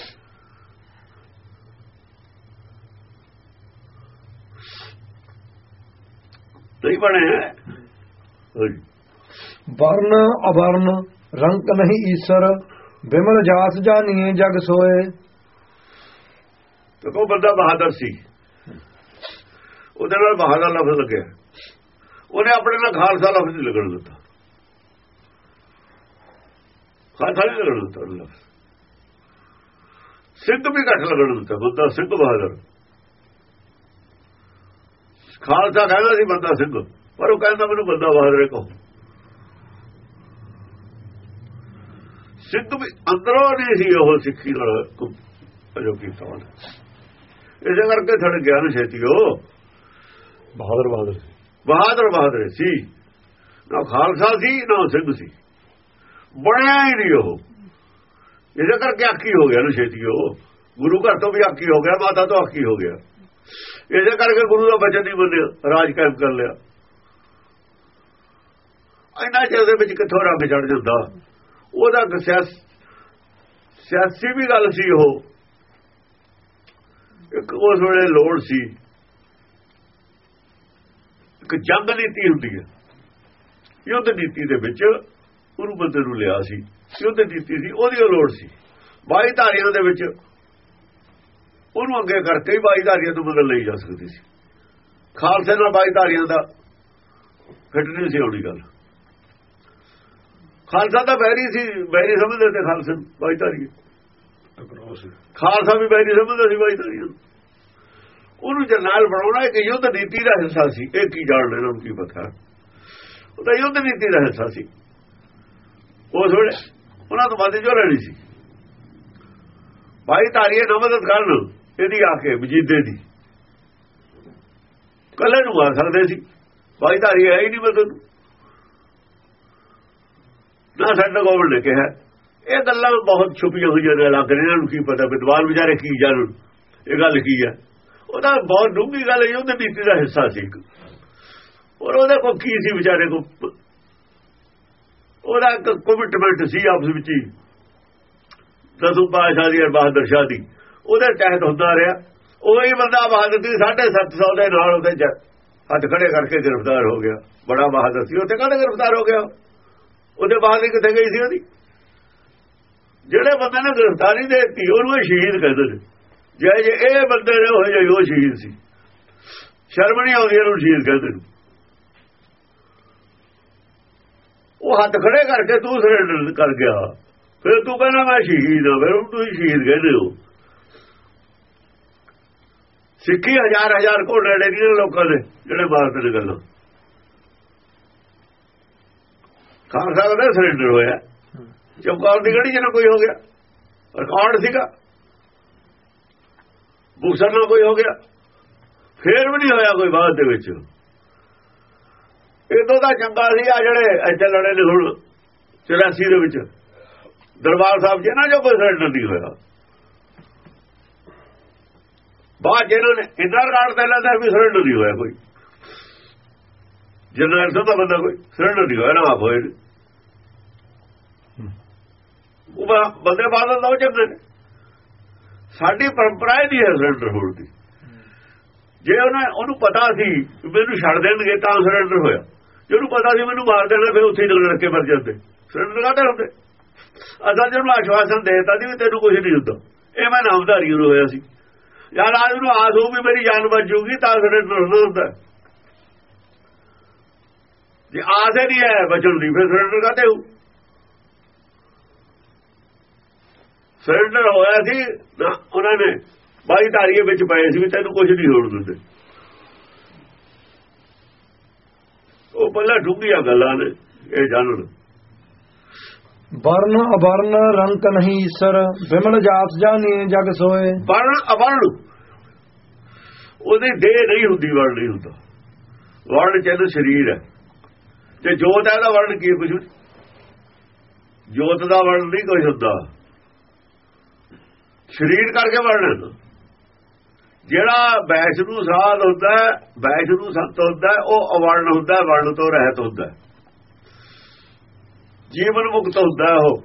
ਨਹੀਂ ਬਣੇ ਵਰਨ ਅਵਰਨ ਰੰਕ ਨਹੀਂ ਈਸ਼ਰ ਬਿਮਲ ਜਾਸ ਜਾਨੀਏ ਜਗ ਸੋਏ। ਤੇ ਉਹ ਬੰਦਾ ਬਹਾਦਰ ਸੀ। ਉਹਦੇ ਨਾਲ ਬਹਾਦਰ ਲਫ਼ਜ਼ ਲੱਗਿਆ। ਉਹਨੇ ਆਪਣੇ ਨਾਲ ਖਾਲਸਾ ਲਫ਼ਜ਼ ਨਹੀਂ ਲੱਗਣ ਦਿੱਤਾ। ਖਾਲਸਾ ਨਹੀਂ ਲੱਗਣ ਦਿੱਤਾ ਲਫ਼ਜ਼। ਸਿੰਘ ਵੀ ਘੱਟ ਲੱਗਣ ਦਿੱਤਾ ਬੰਦਾ ਸਿੰਘ ਬਹਾਦਰ। ਖਾਲਸਾ ਕਹਿੰਦਾ ਸੀ ਬੰਦਾ ਸਿੰਘ ਪਰ ਉਹ ਕਹਿੰਦਾ ਮੈਨੂੰ ਬੰਦਾ ਬਹਾਦਰ ਕਹੋ। ਸਿੱਧ ਵੀ ਅੰਦਰੋਂ ਨਹੀਂ ਸੀ ਉਹ ਸਿੱਖੀ ਨਾਲ ਕੀਤਾ ਉਹਨੇ ਇਸੇ ਕਰਕੇ ਥੜ ਗਿਆ ਨਾ ਛੇਤੀ ਉਹ ਬਹਾਦਰ ਬਹਾਦਰ ਬਹਾਦਰ ਬਹਾਦਰ ਸੀ। ਨਾ ਖਾਲਸਾ ਸੀ ਨਾ ਸਿੰਘ ਸੀ। ਬਣਿਆ ਹੀ ਨਹੀਂ ਉਹ। ਇਸੇ ਕਰਕੇ ਆਕੀ ਹੋ ਗਿਆ ਨਾ ਛੇਤੀ ਉਹ ਗੁਰੂ ਘਰ ਤੋਂ ਵੀ ਆਕੀ ਹੋ ਗਿਆ ਮਾਤਾ ਤੋਂ ਆਕੀ ਹੋ ਗਿਆ। ਇਸੇ ਕਰਕੇ ਗੁਰੂ ਦਾ ਬਚਨ ਨਹੀਂ ਮੰਨਿਆ ਰਾਜ ਕਾਇਮ ਕਰ ਲਿਆ। ਇੰਨਾ ਚਿਰ ਦੇ ਵਿੱਚ ਕਿੱਥੋਂ ਰੰਗ ਚੜ ਜਾਂਦਾ? ਉਹਦਾ ਸਿਆਸੀ ਵੀ ਗੱਲ ਸੀ ਉਹ। ਇੱਕ ਉਸ ਵੇਲੇ ਲੋੜ ਸੀ। ਇੱਕ ਜੰਗ ਨੀਤੀ ਹੁੰਦੀ ਹੈ। ਯੁੱਧ ਨੀਤੀ ਦੇ ਵਿੱਚ ਗੁਰੂ ਬੰਦੇ ਨੂੰ ਲਿਆ ਸੀ। ਯੁੱਧ ਨੀਤੀ ਸੀ, ਉਹਦੀ ਲੋੜ ਸੀ। ਬਾਈ ਧਾਰੀਆਂ ਦੇ ਵਿੱਚ ਉਹਨੂੰ ਅੱਗੇ ਕਰਕੇ ਹੀ ਬਾਈ ਧਾਰੀਆਂ ਤੋਂ ਬਦਲ ਲਈ ਜਾ ਸਕਦੀ ਸੀ। ਖਾਲਸੇ ਨਾਲ ਬਾਈ ਧਾਰੀਆਂ ਦਾ ਫਿੱਟ ਨਹੀਂ ਸੀ ਆਉਣੀ ਗੱਲ। ਖਾਲਸਾ ਤਾਂ ਬੈਰੀ ਸੀ ਬੈਰੀ ਸਮਝਦੇ ਤੇ ਖਾਲਸੇ ਬਾਈ ਧਾਰੀ ਖਾਲਸਾ ਵੀ ਬੈਰੀ ਸਮਝਦਾ ਸੀ ਬਾਈ ਧਾਰੀ ਉਹਨੂੰ ਜਰਨਲ ਬਣਾਉਣਾ ਇੱਕ ਯੁੱਧ ਨੀਤੀ ਦਾ ਹਿੱਸਾ ਸੀ। ਇਹ ਕੀ ਜਾਣਦੇ ਨੇ ਕੀ ਪਤਾ। ਉਹ ਤਾਂ ਯੁੱਧ ਨੀਤੀ ਦਾ ਹਿੱਸਾ ਸੀ। ਉਸ ਵੇਲੇ ਉਹਨਾਂ ਤੋਂ ਬਾਅਦ ਜੋ ਲੈਣੀ ਸੀ। ਬਾਈ ਧਾਰੀਏ ਨਾ ਮਦਦ ਕਰਨ ਇਹਦੀ ਆ ਕੇ ਵਜੀਦੇ ਦੀ। ਕੱਲੇ ਨੂੰ ਆ ਸਕਦੇ ਸੀ। ਬਾਈ ਧਾਰੀ ਹੈ ਹੀ ਨਹੀਂ ਮਦਦ। ਨਾ ਸਾਡੇ ਗੋਬਲ ਨੇ ਕਿਹਾ। ਇਹ ਗੱਲਾਂ ਬਹੁਤ ਛੁਪੀਆਂ ਹੋਈਆਂ ਨੇ ਲੱਗ ਰਹੀਆਂ ਨੂੰ ਕੀ ਪਤਾ ਵਿਦਵਾਨ ਵਿਚਾਰੇ ਕੀ ਜਾਣਨ। ਇਹ ਗੱਲ ਕੀ ਹੈ ਉਹਦਾ ਬਹੁਤ ਡੂੰਘੀ ਗੱਲ ਹੈ ਉਹਦੇ ਨੀਤੀ ਦਾ ਹਿੱਸਾ ਸੀ ਔਰ ਉਹਦੇ ਕੋ ਕੀ ਸੀ ਵਿਚਾਰੇ ਕੋ ਉਹਦਾ ਇੱਕ ਕਮਿਟਮੈਂਟ ਸੀ ਆਪਸ ਵਿੱਚ ਹੀ। ਦਸੂ ਪਾਸ਼ਾ ਦੀ ਬਹਾਦਰ ਸ਼ਾਹ ਦੀ। ਉਹਦੇ ਤਹਿਤ ਹੁੰਦਾ ਰਿਹਾ। ਉਹੀ ਬੰਦਾ ਬਹਾਦਰ ਦੀ 750 ਦੇ ਨਾਲ ਉਹਦੇ ਹੱਥ ਖੜੇ ਕਰਕੇ ਗ੍ਰਿਫਤਾਰ ਹੋ ਗਿਆ। ਬੜਾ ਬਹਾਦਰ ਸੀ, ਉੱਥੇ ਕਾਹਦੇ ਗ੍ਰਿਫਤਾਰ ਹੋ ਗਿਆ ਉਹਦੇ ਬਾਅਦ ਹੀ ਕਿੱਥੇ ਗਈ ਸੀ ਉਹਦੀ? ਜਿਹੜੇ ਬੰਦੇ ਨੇ ਗ੍ਰਿਫਤਾਰੀ ਦੇ ਦਿੱਤੀ, ਉਹਨੂੰ ਸ਼ਹੀਦ ਕਹਿੰਦੇ ਨੇ ਜੇ ਜੇ ਇਹ ਬੰਦੇ ਨੇ ਹੋਏ ਜੇ ਉਹ ਸ਼ਹੀਦ ਸੀ। ਸ਼ਰਮ ਨਹੀਂ ਆਉਂਦੀ ਉਹਨੂੰ ਸ਼ਹੀਦ ਕਹਿੰਦੇ ਨੇ। ਉਹ ਹੱਥ ਖੜੇ ਕਰਕੇ ਤੂੰ ਸਰੈਂਡਰ ਕਰ ਗਿਆ। ਫਿਰ ਤੂੰ ਕਹਿੰਦਾ ਮੈਂ ਸ਼ਹੀਦ ਹਾਂ ਫਿਰ ਤੂੰ ਸ਼ਹੀਦ ਕਹਿੰਦੇ ਹੋ। ਸਿੱਖੀ ਹਜ਼ਾਰ ਹਜ਼ਾਰ ਕੋਲ ਨੇੜੇ ਨਹੀਂ ਲੋਕਾਂ ਦੇ, ਜਿਹੜੇ ਬਾਹਰ ਤੇ ਗੱਲਾਂ ਖਾਲਸਾ ਦਾ ਸਰੈਂਡਰ ਹੋਇਆ। ਚੌਕਾਰ ਦੀ ਗੜੀ ਜਿਹਨਾਂ ਕੋਈ ਹੋ ਗਿਆ। ਰਿਕਾਰਡ ਸੀਗਾ। ਬੁਕਸਰ ਨਾਲ ਕੋਈ ਹੋ ਗਿਆ। ਫੇਰ ਵੀ ਨਹੀਂ ਹੋਇਆ ਕੋਈ ਬਾਅਦ ਦੇ ਵਿੱਚ। ਇਦੋਂ ਦਾ ਚੰਗਾ ਸੀ ਆ ਜਿਹੜੇ ਇੱਥੇ ਲੜੇ ਨੇ ਹੁਣ 84 ਦੇ ਵਿੱਚ। ਦਰਬਾਰ ਸਾਹਿਬ ਜੇ ਨਾ ਜੋ ਕੋਈ ਸਰੈਂਡਰ ਨਹੀਂ ਹੋਇਆ। ਬਾਅਦ ਜਿਹਨਾਂ ਨੇ ਇੰਦਰ ਕਾਰਡ ਤੇ ਲੈਂਦਾ ਵੀ ਸਰੈਂਡਰ ਨਹੀਂ ਹੋਇਆ ਕੋਈ। ਜਨਰਲ ਤੋਂ ਤਾਂ ਬੰਦਾ ਕੋਈ ਸਰੈਂਡਰ ਨਹੀਂ ਹੋਇਆ ਨਾ ਆਪ ਹੋਏ ਉਹ ਬੰਦੇ ਬਾਦਲ ਦਾ ਚੰਦੇ ਨੇ। ਸਾਡੀ ਪਰੰਪਰਾ ਹੀ ਨਹੀਂ ਹੈ ਸਰੈਂਡਰ ਹੋਣ ਦੀ। ਜੇ ਉਹਨਾਂ ਉਹਨੂੰ ਪਤਾ ਸੀ ਮੈਨੂੰ ਛੱਡ ਦੇਣਗੇ ਤਾਂ ਸਰੈਂਡਰ ਹੋਇਆ। ਜੇ ਉਹਨੂੰ ਪਤਾ ਸੀ ਮੈਨੂੰ ਮਾਰ ਦੇਣਾ ਫਿਰ ਉੱਥੇ ਹੀ ਲੜ ਕੇ ਮਰ ਜਾਂਦੇ। ਸਰੈਂਡਰ ਕਾਹਦੇ ਹੁੰਦੇ? ਅਸਾਂ ਜਿਹਨੂੰ ਆਸ਼ਵਾਸਨ ਦੇਤਾ ਸੀ ਵੀ ਤੈਨੂੰ ਕੁਝ ਨਹੀਂ ਹੁੰਦਾ। ਇਹ ਮੈਂ ਨਾਮਧਾਰੀ ਨੂੰ ਹੋਇਆ ਸੀ। ਯਾਰ ਆਜ ਨੂੰ ਆਸ ਹੋ ਵੀ ਮੇਰੀ ਜਾਨ ਬਚ ਜੂਗੀ ਤਾਂ ਸਰੈਂਡਰ ਹੁੰਦਾ। ਜੇ ਆਸ ਹੀ ਨਹੀਂ ਹੈ ਬਚਣ ਦੀ ਫਿਰ ਸਰੈਂਡਰ ਕਾਹਦੇ ਹੋ ਸਰੈਂਡਰ ਹੋਇਆ ਸੀ ਉਹਨਾਂ ਨੇ ਬਾਈ ਧਾਰੀਏ ਵਿੱਚ ਪਏ ਸੀ ਵੀ ਤੈਨੂੰ ਕੁਝ ਨਹੀਂ ਹੋਣ ਦਿੰਦੇ। ਉਹ ਪਹਿਲਾਂ ਡੂੰਘੀਆਂ ਗੱਲਾਂ ਨੇ ਇਹ ਜਾਣਨ। ਵਰਨ ਅਵਰਨ ਰੰਕ ਨਹੀਂ ਈਸਰ ਬਿਮਲ ਜਾਤ ਜਾਣੀਏ ਜਗ ਸੋਏ। ਵਰਣ ਅਵਰਣ ਉਹਦੀ ਦੇਹ ਨਹੀਂ ਹੁੰਦੀ ਵਰਣ ਨਹੀਂ ਹੁੰਦਾ। ਵਰਣ ਚੈਨ ਸਰੀਰ ਹੈ। ਤੇ ਜੋਤ ਹੈ ਦਾ ਵਰਣ ਕੀ ਕੁਝ ਜੋਤ ਦਾ ਵਰਣ ਨਹੀਂ ਕੋਈ ਹੁੰਦਾ। ਸਰੀਰ ਕਰਕੇ ਵਰਣ ਹੈ। ਜਿਹੜਾ ਬੈਸ਼ ਨੂੰ ਸਾਧ ਹੁੰਦਾ ਹੈ, ਬੈਸ਼ ਨੂੰ ਸੰਤ ਹੁੰਦਾ ਉਹ ਅਵਰਣ ਹੁੰਦਾ ਵਰਣ ਤੋਂ ਰਹਿਤ ਹੁੰਦਾ। ਜੀਵਨ ਮੁਕਤ ਹੁੰਦਾ ਉਹ।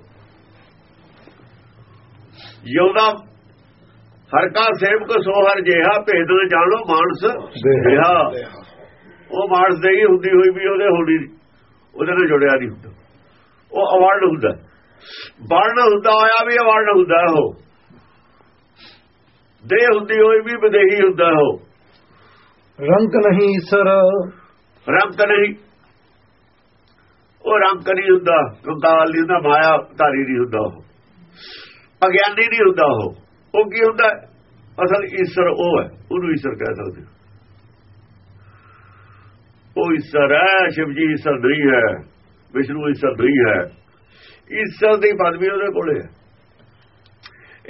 ਜਿਉਂਦਾ ਹਰ ਕਾ ਸੇਵਕ ਸੋ ਹਰ ਜਿਹਾ ਭੇਦ ਜਾਣੋ ਮਾਨਸ ਜਿਹਾ ਉਹ ਮਾਨਸ ਦੇ ਹੀ ਹੁੰਦੀ ਹੋਈ ਵੀ ਉਹਦੇ ਹੋਣੀ ਨਹੀਂ ਉਹਦੇ ਨਾਲ ਜੁੜਿਆ ਨਹੀਂ ਹੁੰਦਾ। ਉਹ ਅਵਰਣ ਹੁੰਦਾ। ਵਰਣ ਹੁੰਦਾ ਹੋਇਆ ਵੀ ਅਵਰਣ ਹੁੰਦਾ ਉਹ। ਦੇਹ ਹੁੰਦੀ ਹੋਈ ਵੀ ਵਿਦੇਹੀ ਹੁੰਦਾ ਉਹ। ਰੰਕ ਨਹੀਂ ਈਸਰ ਰੰਗ ਨਹੀਂ। ਉਹ ਰੰਗ ਨਹੀਂ ਹੁੰਦਾ। ਕੰਕਾਲ ਨਹੀਂ ਹੁੰਦਾ ਮਾਇਆ ਧਾਰੀ ਨਹੀਂ ਹੁੰਦਾ ਉਹ। ਅਗਿਆਨੀ ਨਹੀਂ ਹੁੰਦਾ ਉਹ। ਉਹ ਕੀ ਹੁੰਦਾ? ਅਸਲ ਈਸ਼ਰ ਉਹ ਹੈ। ਉਹਨੂੰ ਈਸ਼ਰ ਕਹਿ ਸਕਦੇ। ਉਹ ਈਸ਼ਰ ਹੈ ਸ਼ਿਵਜੀ ਈਸ਼ਰ ਨਹੀਂ ਹੈ ਵਿਸ਼ਨੂੰ ਈਸ਼ਰ ਨਹੀਂ ਹੈ ਈਸ਼ਰ ਦੀ ਪਦਵੀ ਉਹਦੇ ਕੋਲੇ ਹੈ।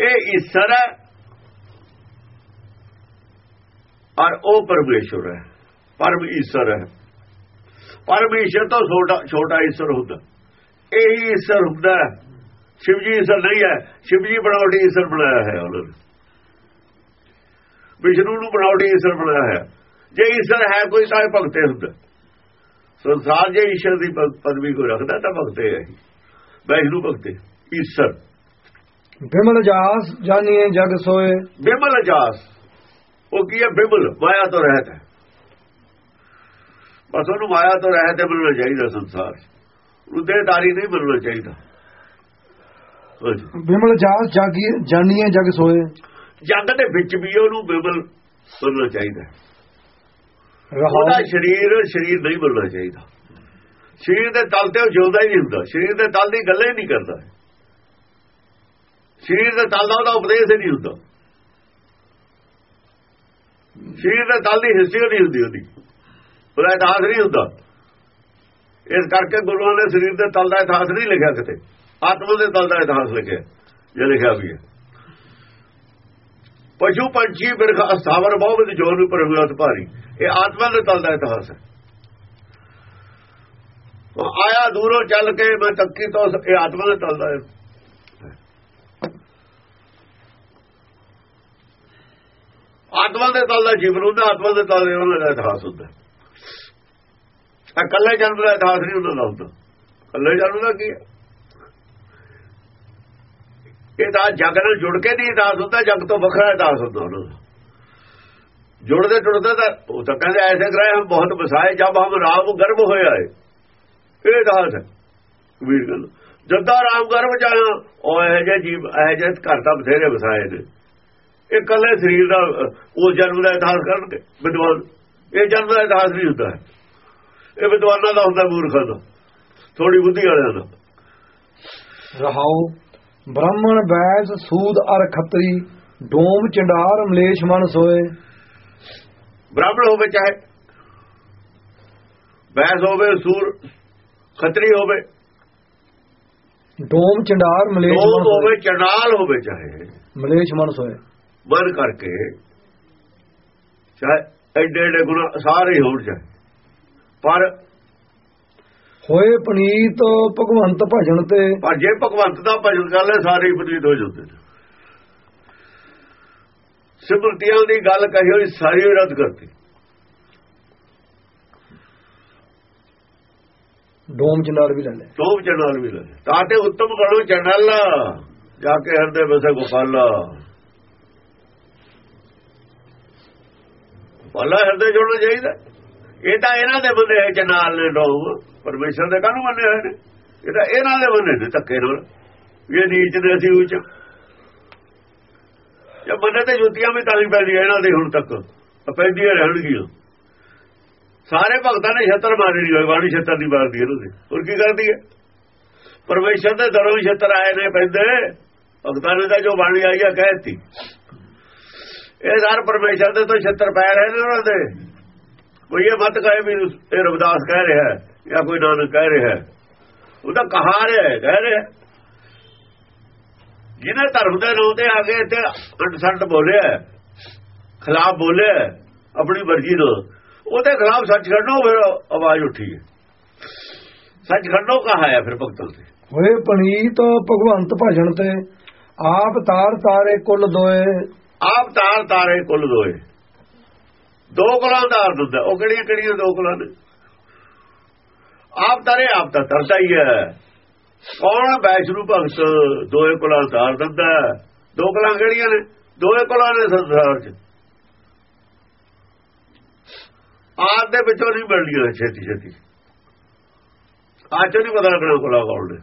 ਇਹ ਈਸ਼ਰ ਹੈ ਔਰ ਉਹ ਪਰਮੇਸ਼ਵਰ ਹੈ, ਪਰਮ ਈਸ਼ਰ ਹੈ ਪਰਮੇਸ਼ਰ ਤੋਂ ਛੋਟਾ ਛੋਟਾ ਈਸ਼ਰ ਹੁੰਦਾ। ਇਹੀ ਈਸ਼ਰ ਹੁੰਦਾ ਹੈ। ਸ਼ਿਵਜੀ ਈਸ਼ਰ ਨਹੀਂ ਹੈ ਸ਼ਿਵਜੀ ਬਣਾਉਟੀ ਈਸ਼ਰ ਬਣਾਇਆ ਹੈ ਉਹਨਾਂ ਨੇ। ਵਿਸ਼ਨੂੰ ਨੂੰ ਬਣਾਉਟੀ ਈਸ਼ਰ ਬਣਾਇਆ ਹੈ। ਜੇ ਈਸ਼ਰ ਹੈ ਕੋਈ ਇਹ ਭਗਤੇ ਹੁੰਦਾ। ਸੰਸਾਰ ਜੇ ਈਸ਼ਰ ਦੀ ਪਦਵੀ ਕੋ ਰੱਖਦਾ ਤਾਂ ਭਗਤੇ ਹੈ ਵੈਸ਼ਨੂੰ ਭਗਤੇ ਈਸ਼ਰ। ਬਿਮਲ ਜਾਸ ਜਾਣੀਏ ਜਗ ਸੋਏ। ਬਿਮਲ ਜਾਸ। ਉਹ ਕੀ ਹੈ? ਬਿਮਲ ਮਾਇਆ ਤੋਂ ਰਹਿਤ ਹੈ। ਬਸ ਉਹਨੂੰ ਮਾਇਆ ਤੋਂ ਰਹਿਤ ਹੈ ਮਿਲਣਾ ਚਾਹੀਦਾ ਸੰਸਾਰ ਦੇਹਦਾਰੀ ਨਹੀਂ ਮਿਲਣਾ ਚਾਹੀਦਾ। ਬਿਮਲ ਜਾਸ ਜਾਗੀ ਜਾਣੀਏ ਜਗ ਸੋਏ। ਜੱਗ ਦੇ ਵਿੱਚ ਵੀ ਉਹਨੂੰ ਬਿਮਲ ਮਿਲਣਾ ਚਾਹੀਦਾ ਉਹਦਾ ਸਰੀਰ ਸਰੀਰ ਨਹੀਂ ਮਿਲਣਾ ਚਾਹੀਦਾ। ਸਰੀਰ ਦੇ ਤਲ ਤੇ ਉਹ ਜਿਉਂਦਾ ਹੀ ਨਹੀਂ ਹੁੰਦਾ। ਸਰੀਰ ਦੇ ਤਲ ਦੀ ਗੱਲਾਂ ਹੀ ਨਹੀਂ ਕਰਦਾ। ਸਰੀਰ ਦੇ ਤਲ ਦਾ ਉਹਦਾ ਉਪਦੇਸ਼ ਹੀ ਨਹੀਂ ਹੁੰਦਾ। ਸਰੀਰ ਦੇ ਤਲ ਦੀ ਹਿਸਟਰੀ ਨਹੀਂ ਹੁੰਦੀ ਉਹਦੀ। ਉਹਦਾ ਇਤਿਹਾਸ ਨਹੀਂ ਹੁੰਦਾ। ਇਸ ਕਰਕੇ ਗੁਰੂਆਂ ਨੇ ਸਰੀਰ ਦੇ ਤਲ ਦਾ ਇਤਿਹਾਸ ਨਹੀਂ ਲਿਖਿਆ ਕਿਤੇ। ਆਤਮਾ ਦੇ ਤਲ ਦਾ ਇਤਿਹਾਸ ਲਿਖਿਆ। ਜੇ ਲਿਖਿਆ ਵੀ ਹੈ। ਪਸ਼ੂ ਪੰਛੀ ਬਿਰਖ ਅਸਥਾਵਰ ਬਹੁਤ ਜੋਰ ਨੂੰ ਪਰਗੁਲਤ ਭਾਰੀ ਇਹ ਆਤਮਾ ਦੇ ਤਲ ਦਾ ਇਤਿਹਾਸ ਹੈ। ਉਹ ਆਇਆ ਦੂਰੋਂ ਚੱਲ ਕੇ ਮੈਂ ਤੱਕੀ ਤੋਂ ਇਹ ਆਤਮਾ ਦੇ ਤਲ ਦਾ ਆਤਮਾ ਦੇ ਤਲ ਦਾ ਜੀਵਨ ਹੁੰਦਾ, ਆਤਮਾ ਦੇ ਤਲ ਉਹਨਾਂ ਦਾ ਇਤਿਹਾਸ ਹੁੰਦਾ। ਇਕੱਲੇ ਕੱਲੇ ਜਨਮ ਦਾ ਇਤਿਹਾਸ ਨਹੀਂ ਹੁੰਦਾ ਹੁੰਦਾ। ਕੱਲੇ ਜਨਮ ਦਾ ਕੀ ਹੈ? ਇਹ ਤਾਂ ਜਗ ਨਾਲ ਜੁੜ ਕੇ ਨਹੀਂ ਇਤਿਹਾਸ ਹੁੰਦਾ ਜਗ ਤੋਂ ਵੱਖਰਾ ਇਤਿਹਾਸ ਹੁੰਦਾ ਉਹਨਾਂ। ਦਾ ਜੁੜਦੇ ਟੁੱਟਦੇ ਤਾਂ ਉਹ ਤਾਂ ਕਹਿੰਦੇ ਐਸੇ ਗ੍ਰਹਿ ਹਮ ਬਹੁਤ ਵਸਾਏ ਜਬ ਹਮ ਰਾਮ ਗਰਭ ਹੋਇਆ ਹੈ ਇਹ ਇਤਿਹਾਸ ਹੈ। ਕਬੀਰ ਗੱਲ। ਜਦਾਂ ਰਾਮ ਗਰਭ ਜਾਇਆ ਉਹ ਇਹ ਜੇ ਜੀਵ ਇਹ ਜੇ ਘਰ ਤਾਂ ਬਥੇਰੇ ਵਸਾਏ ਨੇ। ਇਹ ਕੱਲੇ ਸਰੀਰ ਦਾ ਅ, ਉਹ ਜਨਮ ਦਾ ਇਤਿਹਾਸ ਕਰਨਗੇ ਵਿਦਵਾਨ। ਇਹ ਜਨਮ ਦਾ ਇਤਿਹਾਸ ਨਹੀਂ ਹੁੰਦਾ। ਇਹ ਵਿਦਵਾਨਾਂ ਦਾ ਹੁੰਦਾ ਮੂਰਖਾਂ ਦਾ ਥੋੜੀ ਬੁੱਧੀ ਵਾਲਿਆਂ ਦਾ। ਰਹਾਉ ਬ੍ਰਾਹਮਣ ਬੈਸ ਸੂਦ ਅਰ ਖੱਤਰੀ ਡੋਮ ਚੰਡਾਰ ਮਲੇਸ਼ ਮਨ ਸੋਏ। ਬ੍ਰਾਹਮਣ ਹੋਵੇ ਚਾਹੇ ਬੈਸ ਹੋਵੇ ਸੂਰ ਖੱਤਰੀ ਹੋਵੇ। ਡੋਮ ਚੰਡਾਰ ਮਲੇਸ਼ ਮਨ ਹੋਵੇ ਚੰਡਾਲ ਹੋਵੇ ਚਾਹੇ। ਮਲੇਸ਼ ਮਨ ਸੋਏ। ਮਨ ਕਰਕੇ ਚਾਹੇ ਐਡੇ ਐਡੇ ਗੁਨਾ ਸਾਰੇ ਹੀ ਹੋਣ ਚਾਹੇ ਪਰ ਹੋਏ ਪਨੀਤ ਭਗਵੰਤ ਭਜਨ ਤੇ। ਪਰ ਜੇ ਭਗਵੰਤ ਦਾ ਭਜਨ ਕਰ ਲੈ ਸਾਰੇ ਹੀ ਪਤੀਤ ਹੋ ਜਾਂਦੇ ਨੇ। ਸਿਮਰਤੀਆਂ ਦੀ ਗੱਲ ਕਹੀ ਹੋਈ ਸਾਰੀ ਰੱਦ ਕਰਤੀ। ਡੋਮ ਚੰਡਾਰ ਵੀ ਲੈ ਲੈ ਤੋਪ ਚੰਡਾਲ ਵੀ ਲੈ ਤਾਂ ਤੇ ਉੱਤਮ ਗਣੋ ਚੰਡਾਲ ਜਾ ਕੇ ਹਿਰਦੇ ਵਸੇ ਗੋਪਾਲਾ। ਵਾਲਾ ਹਿਰਦੇ ਜੋੜਨਾ ਚਾਹੀਦਾ। ਇਹ ਤਾਂ ਇਹਨਾਂ ਦੇ ਬੰਦੇ ਹੈ ਚੰਡਾਲ ਨੇ ਡੋਮ। ਪਰਮੇਸ਼ਰ ਦੇ ਕਾਹਨੂੰ ਮੰਨੇ ਹੋਏ ਨੇ ਇਹ ਤਾਂ ਇਹਨਾਂ ਦੇ ਮੰਨੇ ਨੇ ਧੱਕੇ ਨਾਲ। ਇਹ ਨੀਚ ਦੇ ਅਸੀਂ ਉੱਚ। ਜੇ ਬੰਦੇ ਤੇ ਜੁੱਤੀਆਂ ਵੀ ਤਾਂ ਹੀ ਪੈਂਦੀਆਂ ਇਹਨਾਂ ਦੇ ਹੁਣ ਤੱਕ। ਪੈਂਦੀਆਂ ਰਹਿਣਗੀਆਂ। ਸਾਰੇ ਭਗਤਾਂ ਨੇ ਛੱਤਰ ਮਾਰੀ ਨਹੀਂ ਹੋਈ, ਬਾਣੀ ਛੱਤਰ ਦੀ ਮਾਰਦੀ ਇਹਨਾਂ ਦੇ। ਹੋਰ ਕੀ ਕਰਦੀ ਹੈ? ਪਰਮੇਸ਼ਰ ਦੇ ਦਰੋਂ ਹੀ ਛੱਤਰ ਆਏ ਨੇ ਪੈਂਦੇ। ਭਗਤਾਂ ਨੇ ਤਾਂ ਜੋ ਬਾਣੀ ਆਈ ਆ ਕਹਿਤੀ ਇਹ ਸਾਰ ਪਰਮੇਸ਼ਰ ਦੇ ਤੋਂ ਛੱਤਰ ਪੈ ਰਹੇ ਨੇ ਉਹਨਾਂ ਦੇ। ਕੋਈ ਇਹ ਮਤ ਕਹੇ ਵੀ ਇਹ ਰਵਿਦਾਸ ਕਹਿ ਰਿਹਾ ਹੈ। ਜਾਂ ਕੋਈ ਨਾਨਕ ਕਹਿ ਰਿਹਾ ਹੈ। ਉਹ ਤਾਂ ਕਹਾ ਰਿਹਾ ਹੈ ਕਹਿ ਰਿਹਾ ਜਿਹਨੇ ਧਰਮ ਦੇ ਨਾਂ ਤੇ ਆ ਕੇ ਤੇ ਅੰਡਸੰਡ ਬੋਲਿਆ ਖਿਲਾਫ ਬੋਲਿਆ ਆਪਣੀ ਮਰਜ਼ੀ ਨਾਲ ਉਹਦੇ ਖਿਲਾਫ ਸੱਚ ਖੰਡੋ ਫਿਰ ਆਵਾਜ਼ ਉੱਠੀ ਹੈ। ਸੱਚ ਖੰਡੋ ਕਹਾ ਹੈ ਫਿਰ ਭਗਤਾਂ ਤੇ। ਹੋਏ ਪਨੀਤ ਭਗਵੰਤ ਭਜਨ ਤੇ ਆਪ ਤਾਰ ਤਾਰੇ ਕੁੱਲ ਦੋਏ। ਆਪ ਤਾਰ ਤਾਰੇ ਕੁੱਲ ਦੋਏ। ਦੋ ਕੁਲਾਂ ਦਾ ਅਰਥ ਹੁੰਦਾ ਉਹ ਕਿਹੜੀਆਂ ਕਿਹੜੀਆਂ ਦੋ ਕੁਲਾਂ ਨੇ? ਆਪ ਤਾਰੇ ਆਪ ਤਾਂ ਤਰਦਾ ਹੀ ਹੈ। ਕੌਣ ਵੈਸ਼ਨੂ ਭਗਤ ਦੋਏ ਕੋਲਾਂ ਤਾਰ ਦਿੰਦਾ ਦੋ ਕੋਲਾਂ ਕਿਹੜੀਆਂ ਨੇ? ਦੋਏ ਕੋਲਾਂ ਨੇ ਸੰਸਾਰ 'ਚ। ਆਪ ਦੇ ਵਿੱਚੋਂ ਨਹੀਂ ਮਿਲਦੀਆਂ ਛੇਤੀ ਛੇਤੀ। ਆਜ ਨਹੀਂ ਪਤਾ ਲੱਗਣਾ ਕੁਲਾਂ ਕੌਣ ਨੇ।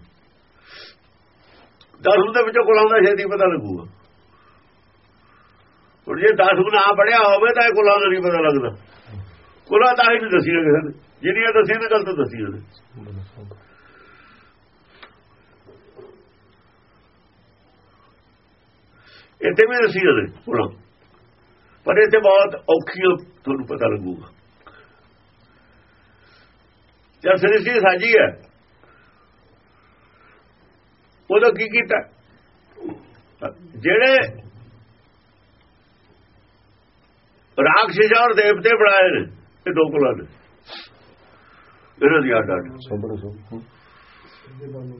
ਦਸ ਦੇ ਵਿੱਚੋਂ ਕੋਲਾਂ ਦਾ ਛੇਤੀ ਪਤਾ ਲੱਗੂਗਾ। ਹੁਣ ਜੇ 10 ਗੁਣਾ ਪੜਿਆ ਹੋਵੇ ਤਾਂ ਇਹ ਕੋਲਾਂ ਦਾ ਨਹੀਂ ਪਤਾ ਲੱਗਦਾ। ਕੁਲਾਂ ਤਾਂ ਹੀ ਨਹੀਂ ਦੱਸੀਆਂ ਕਿਸੇ ਨੇ। ਜਿਹੜੀਆਂ ਦੱਸੀਆਂ ਨੇ ਗਲਤ ਦੱਸੀਆਂ ਨੇ ਇੱਥੇ ਵੀ ਦੱਸੀਆਂ ਉਹਦੇ ਹੁਣ। ਪਰ ਇੱਥੇ ਬਹੁਤ ਔਖੀਆਂ ਤੁਹਾਨੂੰ ਪਤਾ ਲੱਗੂਗਾ। ਜਦ ਸ੍ਰਿਸ਼ਟੀ ਸਾਜੀ ਹੈ। ਉਹਦਾ ਕੀ ਕੀਤਾ? ਜਿਹੜੇ ਰਾਖਸ਼ ਔਰ ਦੇਵਤੇ ਬਣਾਏ ਨੇ, ਇਹ ਦੋ ਕੁਲਾਂ ਨੇ ਇਹਨਾਂ ਦੀ ਆਡਾ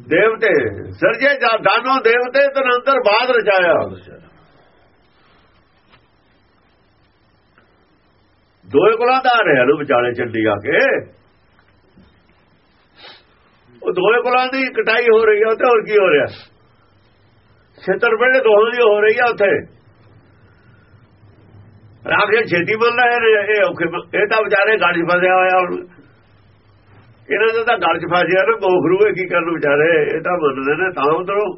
ਦੇਵਤੇ ਸਰਜੇ ਜਾਂ ਦਾਨੋ ਦੇਵਤੇ ਤਨੰਤਰ ਬਾਦ ਰਚਾਇਆ। ਦੋਏ ਕੁਲਾਂ ਦਾ ਰਿਹਾ ਨੂੰ ਵਿਚਾਲੇ ਚੱਡੀ ਆ ਕੇ। ਉਹ ਦੋਏ ਕੁਲਾਂ ਦੀ ਕਟਾਈ ਹੋ ਰਹੀ ਹੈ ਉੱਥੇ ਹੋਰ ਕੀ ਹੋ ਰਿਹਾ? ਛੇਤਰ ਵੇਲੇ ਦੋਹਾਂ ਦੀ ਹੋ ਰਹੀ ਹੈ ਉੱਥੇ। ਰਾਖੇ ਛੇਤੀ ਬੋਲ ਰਹੇ ਨੇ ਇਹ ਔਖੇ ਇਹ ਤਾਂ ਵਿਚਾਰੇ ਗਾੜੀ ਫਸਿਆ ਹੋਇਆ ਹੁਣ। ਇਹਨਾਂ ਦਾ ਤਾਂ ਗਲ 'ਚ ਫਸਿਆ ਨਾ ਗੋਖਰੂ ਕੀ ਕਰਨ ਵਿਚਾਰੇ? ਇਹ ਤਾਂ ਮੰਨਦੇ ਨੇ ਤਾਂ ਉਧਰੋਂ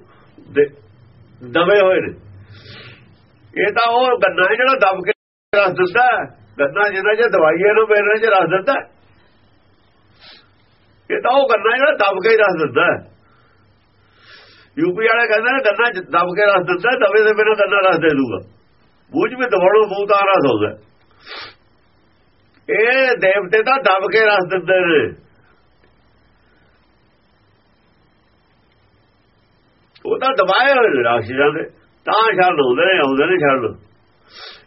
ਦਬੇ ਹੋਏ ਨੇ। ਇਹ ਤਾਂ ਉਹ ਗੰਨਾ ਹੈ ਜਿਹੜਾ ਦਬ ਕੇ ਰਸ ਦਿੰਦਾ ਗੰਨਾ ਜਿਹਨਾਂ ਜੇ ਦਵਾਈਆਂ ਨੂੰ ਮੇਰੇ ਚ ਰਸ ਦਿੰਦਾ ਇਹ ਤਾਂ ਉਹ ਗੰਨਾ ਜਿਹੜਾ ਦਬ ਕੇ ਰਸ ਦਿੰਦਾ ਯੂਪੀ ਵਾਲੇ ਕਹਿੰਦੇ ਨੇ ਗੰਨਾ ਚ ਦਬ ਕੇ ਰਸ ਦਿੰਦਾ ਹੈ, ਦਵੇ ਦੇ ਬਿਨਾਂ ਗੰਨਾ ਰਸ ਦੇ ਦੂਗਾ। ਬੂਝ ਵੀ ਦਵਾੜੋ ਬਹੁਤ ਆ ਰਸ ਹੁੰਦਾ ਇਹ ਦੇਵਤੇ ਤਾਂ ਦਬ ਕੇ ਰਸ ਦਿੰਦੇ ਨੇ। ਉਹ ਤਾਂ ਦਬਾਏ ਹੋਏ ਨੇ ਰਾਸ਼ੀਆਂ ਦੇ। ਤਾਂ ਛੱਡ ਹੁੰਦੇ ਨੇ, ਆਉਂਦੇ ਨੇ, ਛੱਡ।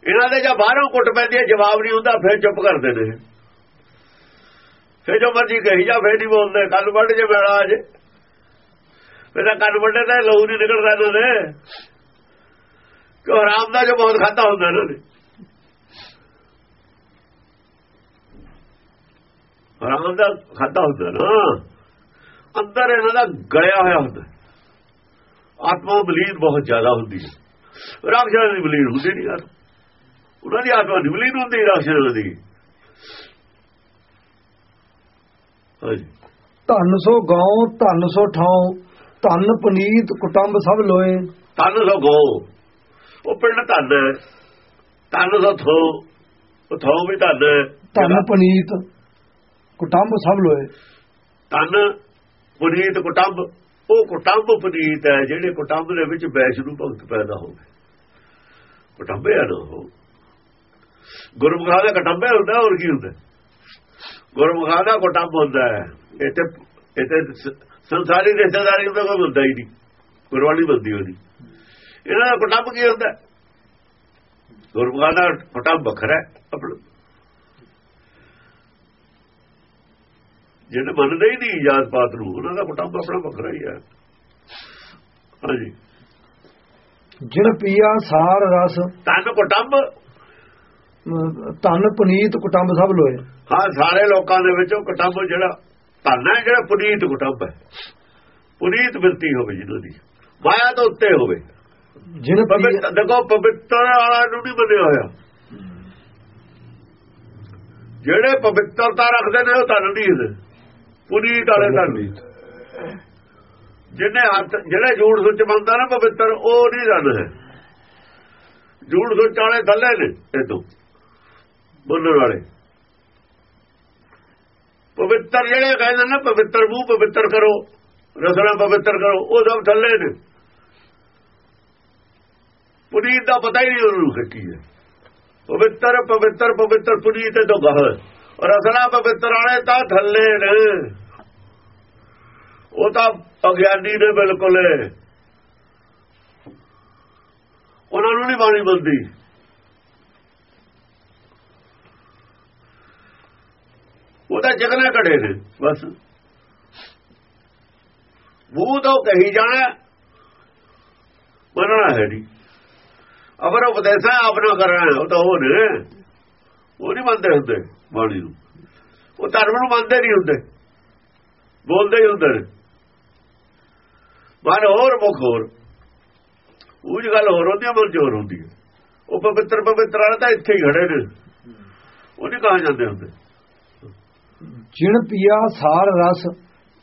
ਇਹਨਾਂ ਦੇ ਜਾਂ ਬਾਹਰੋਂ ਕੁੱਟ ਪੈਂਦੀ ਹੈ, ਜਵਾਬ ਨਹੀਂ ਹੁੰਦਾ, ਫਿਰ ਚੁੱਪ ਕਰਦੇ ਨੇ। ਫਿਰ ਜੋ ਮਰਜ਼ੀ ਕਹੀ ਜਾ, ਫੇਰ ਨਹੀਂ ਬੋਲਦੇ। ਕੱਲ ਵੱਢ ਜੇ ਮੇਰਾ ਅੱਜ। ਫਿਰ ਤਾਂ ਕੱਲ ਵੱਢੇ ਤਾਂ ਲਹੂ ਨਹੀਂ ਨਿਕਲਦਾ ਇਹਨਾਂ ਦੇ। ਕਿ ਆਰਾਮ ਦਾ ਜੋ ਬਹੁਤ ਖਾਤਾ ਹੁੰਦਾ ਇਹਨਾਂ ਨੇ। ਆਰਾਮ ਦਾ ਖਾਤਾ ਹੁੰਦਾ ਨਾ। ਅੰਦਰ ਇਹਨਾਂ ਦਾ ਗਲਿਆ ਹੋਇਆ ਹੁੰਦਾ। ਆਤਮਾ ਬਲੀਦ ਬਹੁਤ ਜ਼ਿਆਦਾ ਹੁੰਦੀ ਹੈ। ਰਾਖਸ਼ਾਂ ਦੀ ਬਲੀਦ ਹੁੰਦੀ ਨਹੀਂ ਯਾਰ। ਉਹਨਾਂ ਦੀ ਆਤਮਾ ਦੀ ਬਲੀਦ ਹੁੰਦੀ ਰਾਖਸ਼ਾਂ ਦੀ। ਧੰਨ ਸੋ ਗਾਉ ਧੰਨ ਸੋ ਠਾਉ ਧੰਨ ਪਨੀਤ ਕੁਟੰਬ ਸਭ ਲੋਏ। ਤਨ ਸੋ ਗੋ ਉਹ ਪਿੰਡ ਧੰਨ ਹੈ। ਤਨ ਸੋ ਥੋ। ਉਹ ਥੋ ਵੀ ਧੰਨ ਹੈ। ਧੰਨ ਪਨੀਤ ਕੁਟੰਬ ਸਭ ਲੋਏ। ਤਨ ਪੁਨੀਤ ਕੁਟੰਬ। ਉਹ ਕੁਟੰਬ ਪੁਨੀਤ ਹੈ ਜਿਹੜੇ ਕੁਟੰਬ ਦੇ ਵਿੱਚ ਵੈਸ਼ਨੂ ਭਗਤ ਪੈਦਾ ਹੋ ਗਏ। ਕੁਟੰਬੇ ਆ ਉਹ ਗੁਰਮੁਖਾ ਦਾ ਕੁਟੰਬੇ ਹੁੰਦਾ, ਹੋਰ ਕੀ ਹੁੰਦਾ? ਗੁਰਮੁਖਾ ਦਾ ਕੁਟੰਬ ਹੁੰਦਾ ਹੈ। ਇੱਥੇ ਇੱਥੇ ਸੰਸਾਰੀ ਰਿਸ਼ਤੇਦਾਰੀ ਦਾ ਕੋਈ ਹੁੰਦਾ ਹੀ ਨਹੀਂ। ਗੁਰਵਾਲੀ ਬੰਦੀ ਉਹਦੀ ਇਹਨਾਂ ਦਾ ਕੁਟੰਬ ਕੀ ਹੁੰਦਾ? ਗੁਰਮੁਖਾ ਦਾ ਕੁਟੰਬ ਵੱਖਰਾ ਹੈ। ਆਪਣਾ ਜਿਹਨੇ ਮੰਨਦੇ ਹੀ ਨਹੀਂ ਜਾਤ ਪਾਤ ਨੂੰ ਉਹਨਾਂ ਦਾ ਕੁਟੰਬ ਆਪਣਾ ਵੱਖਰਾ ਹੀ ਹੈ। ਹਾਂਜੀ। ਜਿਨ ਪੀਆ ਸਾਰ ਰਸ ਤਨ ਕੁਟੰਬ। ਧੰਨ ਪਨੀਤ ਕੁਟੰਬ ਸਭ ਲੋਏ। ਹਾਂ ਸਾਰੇ ਲੋਕਾਂ ਦੇ ਵਿੱਚੋਂ ਕੁਟੰਬ ਜਿਹੜਾ ਧਨ ਹੈ ਜਿਹੜਾ ਪੁਨੀਤ ਕੁਟੰਬ ਹੈ। ਪੁਨੀਤ ਬਿਰਤੀ ਹੋਵੇ ਜਿਹਨਾਂ ਦੀ ਮਾਇਆ ਤੋਂ ਉੱਤੇ ਹੋਵੇ। ਜਿਨ ਦੇਖੋ ਪਵਿੱਤਰ ਵਾਲਾ ਨੂੰ ਨਹੀਂ ਮੰਨਿਆ ਹੋਇਆ। ਜਿਹੜੇ ਪਵਿੱਤਰਤਾ ਰੱਖਦੇ ਨੇ ਉਹ ਧਨ ਨਹੀਂ ਹੁੰਦੇ। ਪੁਨੀਤ ਵਾਲੇ ਨਹੀਂ ਜਿਹਨੇ ਹੱਥ ਜਿਹੜੇ ਝੂਠ ਸੁੱਚ ਮੰਨਦਾ ਨਾ ਪਵਿੱਤਰ ਉਹ ਨਹੀਂ ਧਨ ਹੈ। ਝੂਠ ਸੁੱਚ ਵਾਲੇ ਥੱਲੇ ਨੇ ਇਹ ਤੋਂ ਬੋਲਣ ਵਾਲੇ। ਪਵਿੱਤਰ ਜਿਹੜੇ ਕਹਿੰਦੇ ਨੇ ਪਵਿੱਤਰ ਮੂੰਹ ਪਵਿੱਤਰ ਕਰੋ ਰਸਨਾ ਪਵਿੱਤਰ ਕਰੋ ਉਹ ਸਭ ਥੱਲੇ ਨੇ। ਪੁਨੀਤ ਦਾ ਪਤਾ ਹੀ ਨਹੀਂ ਉਹਨੂੰ ਕੀ ਹੈ। ਪਵਿੱਤਰ ਪਵਿੱਤਰ ਪਵਿੱਤਰ ਪੁਨੀਤ ਤੋਂ ਗਾਹ ਰਸਨਾ ਪਵਿੱਤਰ ਵਾਲੇ ਤਾਂ ਥੱਲੇ ਨੇ। ਉਹ ਤਾਂ ਅਗਿਆਨੀ ਨੇ ਬਿਲਕੁਲ। ਉਹਨਾਂ ਨੂੰ ਨਹੀਂ ਬਾਣੀ ਬੰਦੀ ਉਹ ਤਾਂ ਜਗਨੇ ਘੜੇ ਨੇ, ਬਸ। ਮੂੰਹ ਤੋਂ ਕਹੀ ਜਾਣਾ ਮੰਨਣਾ ਹੈ ਨਹੀਂ। ਅਬਰ ਉਪਦੇਸ਼ਾ ਆਪਣਾ ਕਰਨਾ ਉਹ ਤਾਂ ਉਹ ਨੇ। ਉਹ ਨਹੀਂ ਮੰਨਦੇ ਹੁੰਦੇ ਬਾਣੀ ਨੂੰ। ਉਹ ਧਰਮ ਨੂੰ ਮੰਨਦੇ ਨਹੀਂ ਹੁੰਦੇ। ਬੋਲਦੇ ਹੀ ਹੁੰਦੇ ਨੇ। ਮਨ ਹੋਰ ਮੁਖ ਹੋਰ। ਉਹ ਗੱਲ ਹੋਰ ਹੁੰਦੀ ਹੈ ਮਨ ਜੋਰ ਹੁੰਦੀ ਹੈ ਉਹ ਪਵਿੱਤਰ ਪਵਿੱਤਰ ਵਾਲੇ ਤਾਂ ਇੱਥੇ ਹੀ ਖੜੇ ਨੇ। ਉਹ ਨਹੀਂ ਕਹਾਂ ਜਾਂਦੇ ਹੁੰਦੇ। ਜਿਣ ਪੀਆ ਸਾਰ ਰਸ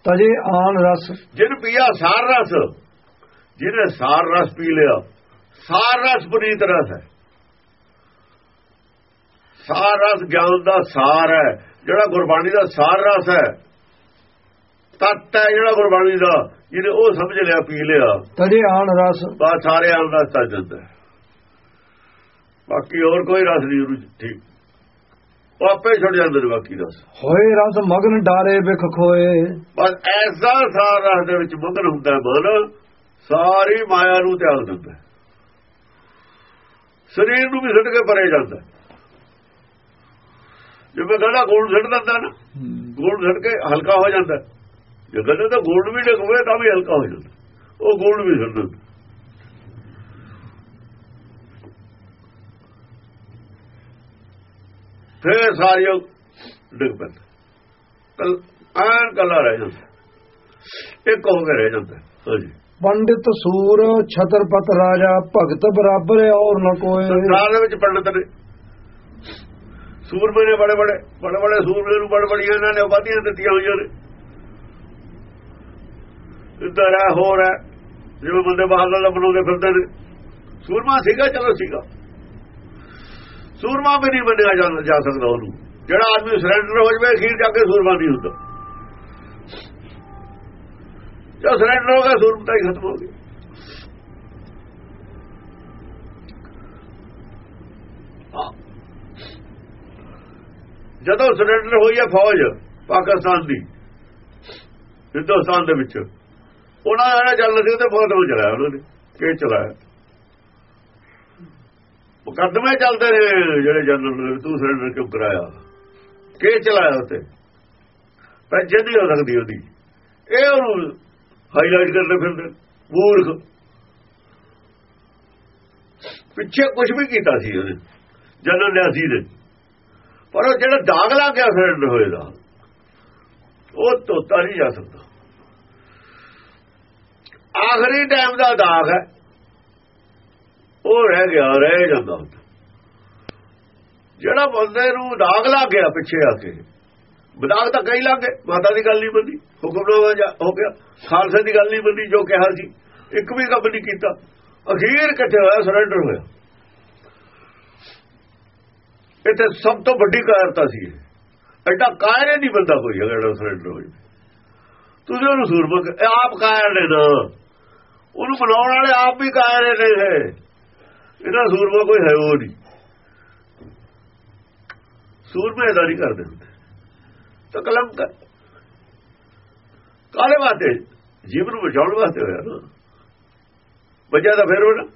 ਤਜੇ ਆਨ ਰਸ। ਜਿਨ ਪੀਆ ਸਾਰ ਰਸ ਜਿਹਨੇ ਸਾਰ ਰਸ ਪੀ ਲਿਆ ਸਾਰ ਰਸ ਪੁਨੀਤ ਰਸ ਹੈ। ਸਾਰ ਰਸ ਗਿਆਨ ਦਾ ਸਾਰ ਹੈ ਜਿਹੜਾ ਗੁਰਬਾਣੀ ਦਾ ਸਾਰ ਰਸ ਹੈ ਤਤ ਹੈ ਜਿਹੜਾ ਗੁਰਬਾਣੀ ਦਾ ਜਿਹਨੇ ਉਹ ਸਮਝ ਲਿਆ ਪੀ ਲਿਆ ਤਜੇ ਆਨ ਰਸ ਬਾ ਸਾਰੇ ਆਨ ਦਾ ਤਾ ਜਾਂਦਾ ਹੈ। ਬਾਕੀ ਹੋਰ ਕੋਈ ਰਸ ਨਹੀਂ ਉਹਨੂੰ ਠੀਕ ਉਹ ਆਪੇ ਛੱਡ ਜਾਂਦੇ ਨੇ ਬਾਕੀ ਰਸ ਹੋਏ ਰਸ ਮਗਨ ਡਾਰੇ ਬਿਖ ਖੋਏ ਬਸ ਐਸਾ ਸਾਰ ਰਸ ਦੇ ਵਿੱਚ ਮਗਨ ਹੁੰਦਾ ਮਨ ਸਾਰੀ ਮਾਇਆ ਨੂੰ ਤਿਆਗ ਦਿੰਦਾ। ਸਰੀਰ ਨੂੰ ਵੀ ਛੱਡ ਕੇ ਪਰੇ ਜਾਂਦਾ। ਜਿਵੇਂ ਗੜਾ ਗੋਲ ਛੱਡ ਦਿੰਦਾ ਨਾ ਗੋਲ ਛੱਡ ਕੇ ਹਲਕਾ ਹੋ ਜਾਂਦਾ। ਜੇ ਗੜੇ ਤਾਂ ਗੋਲ ਵੀ ਡਿੱਗਵੇ ਤਾਂ ਵੀ ਹਲਕਾ ਹੋ ਜਾਂਦਾ। ਉਹ ਗੋਲ ਵੀ ਛੱਡ ਦਿੰਦਾ। ਫੇਰ ਸਾਰੀ ਉਹ ਡਿੱਗ ਪੈਂਦਾ। ਕਲ ਆਨ ਕੱਲਾ ਰਹਿ ਜਾਂਦਾ। ਇੱਕ ਹੋ ਕੇ ਰਹਿ ਜਾਂਦਾ। ਹਾਂਜੀ। ਪੰਡਿਤ ਸੂਰ ਛਤਰਪਤ ਰਾਜਾ ਭਗਤ ਬਰਾਬਰ ਔਰ ਨ ਕੋਏ ਸੰਸਾਰ ਦੇ ਵਿੱਚ ਪੰਡਤ ਨੇ। ਸੂਰਮੇ ਨੇ ਬੜੇ ਬੜੇ ਬੜੇ ਬੜੇ ਸੂਰਮੇ ਨੂੰ ਬੜ ਬੜੀਆਂ ਇਹਨਾਂ ਨੇ ਉਪਾਧੀਆਂ ਦਿੱਤੀਆਂ ਹੋਈਆਂ ਨੇ। ਇੱਧਰ ਹੈ ਹੋਰ ਹੈ ਜਿਵੇਂ ਬੰਦੇ ਬਾਹਰ ਦਾ ਬਣਾਉਂਦੇ ਫਿਰਦੇ ਨੇ। ਸੂਰਮਾ ਸੀਗਾ, ਚਲੋ ਸੀਗਾ। ਸੂਰਮਾ ਵੀ ਨਹੀਂ ਮੰਨਿਆ ਜਾ- ਸਕਦਾ ਉਹਨੂੰ। ਜਿਹੜਾ ਆਦਮੀ ਸਰੈਂਡਰ ਹੋ ਜਵੇ, ਅਖੀਰ ਜਾ ਕੇ ਸੂਰਮਾ ਨਹੀਂ ਹੁੰਦਾ। ਜਦ ਸਰੈਂਡਰ ਹੋ ਗਿਆ, ਸੂਰਮਤਾ ਹੀ ਖਤਮ ਹੋ ਗਈ। ਜਦੋਂ ਸਰੈਂਡਰ ਹੋਈ ਹੈ ਫੌਜ ਪਾਕਿਸਤਾਨ ਦੀ, ਹਿੰਦੁਸਤਾਨ ਦੇ ਵਿੱਚ। ਉਹਨਾਂ ਦਾ ਚੱਲ ਸੀ ਤੇ ਫੌਜ ਨੂੰ ਚਲਾਇਆ ਉਹਨਾਂ ਨੇ ਕੀ ਚਲਾਇਆ। ਮੁਕੱਦਮੇ ਚੱਲਦੇ ਨੇ ਜਿਹੜੇ ਜਨਰਲ ਨੇ, ਤੂੰ ਸਰੈਂਡਰ ਕਿਉਂ ਕਰਾਇਆ? ਕੀ ਚਲਾਇਆ ਉੱਤੇ ਪੈਂਸ਼ਨ ਨਹੀਂ ਹੋ ਸਕਦੀ ਉਹਦੀ। ਇਹ ਉਹਨੂੰ ਹਾਈਲਾਈਟ ਕਰਦੇ ਫਿਰਦੇ, ਮੂਰਖ। ਪਿੱਛੇ ਕੁਝ ਵੀ ਕੀਤਾ ਸੀ ਉਹਨੇ, ਜਨਰਲ ਨਿਆਸੀ ਨੇ ਪਰ ਉਹ ਜਿਹੜਾ ਦਾਗ ਲਾ ਗਿਆ ਸਰੈਂਡਰ ਹੋਏਗਾ ਉਹ ਤੋਤਾ ਨਹੀਂ ਜਾ ਸਕਦਾ। ਆਖਰੀ ਟਾਈਮ ਦਾ ਦਾਗ ਹੈ, ਉਹ ਰਹਿ ਗਿਆ, ਰਹਿ ਜਾਂਦਾ ਹੁੰਦਾ ਜਿਹੜਾ ਬੰਦੇ ਨੂੰ ਦਾਗ ਲੱਗ ਗਿਆ ਪਿੱਛੇ ਆ ਕੇ ਬਦਾਗ ਤਾਂ ਕਈ ਲੱਗੇ ਮਾਤਾ ਦੀ ਗੱਲ ਨਹੀਂ ਬੰਦੀ ਹੁਕਮਨਾਮਾ ਹੋ ਗਿਆ। ਖਾਲਸੇ ਦੀ ਗੱਲ ਨਹੀਂ ਬੰਦੀ ਜੋ ਕਿਹਾ ਸੀ, ਇੱਕ ਵੀ ਕੰਮ ਨਹੀਂ ਕੀਤਾ। ਅਖੀਰ ਇਕੱਠੇ ਹੋਇਆ ਸਰੈਂਡਰ ਹੋਇਆ। ਇੱਥੇ ਸਭ ਤੋਂ ਵੱਡੀ ਕਾਇਰਤਾ ਸੀ। ਐਡਾ ਕਾਇਰ ਨਹੀਂ ਬੰਦਾ ਕੋਈ ਜਿਹੜਾ ਸਰੈਂਡਰ ਹੋਏ। ਤੁਸੀਂ ਉਹਨੂੰ ਸੂਰਮਕ ਆਪ ਕਾਇਰ ਨੇ ਨਾ। ਉਹਨੂੰ ਬਣਾਉਣ ਵਾਲੇ ਆਪ ਵੀ ਕਾਇਰ ਨੇ ਇਹਦਾ ਸੂਰਮਾ ਕੋਈ ਹੈ ਉਹ ਨਹੀਂ। ਸੂਰਮੇ ਦਾ ਨਹੀਂ ਕਰਦੇ ਹੁੰਦੇ। ਤਾਂ ਕਲਮ ਕਰ ਕਾਲੇ ਵਾਸਤੇ? ਜੀਵਨ ਨੂੰ ਬਚਾਉਣ ਵਾਸਤੇ ਹੋਇਆ ਨਾ। ਬਚਿਆ ਤਾਂ ਫਿਰ ਉਹ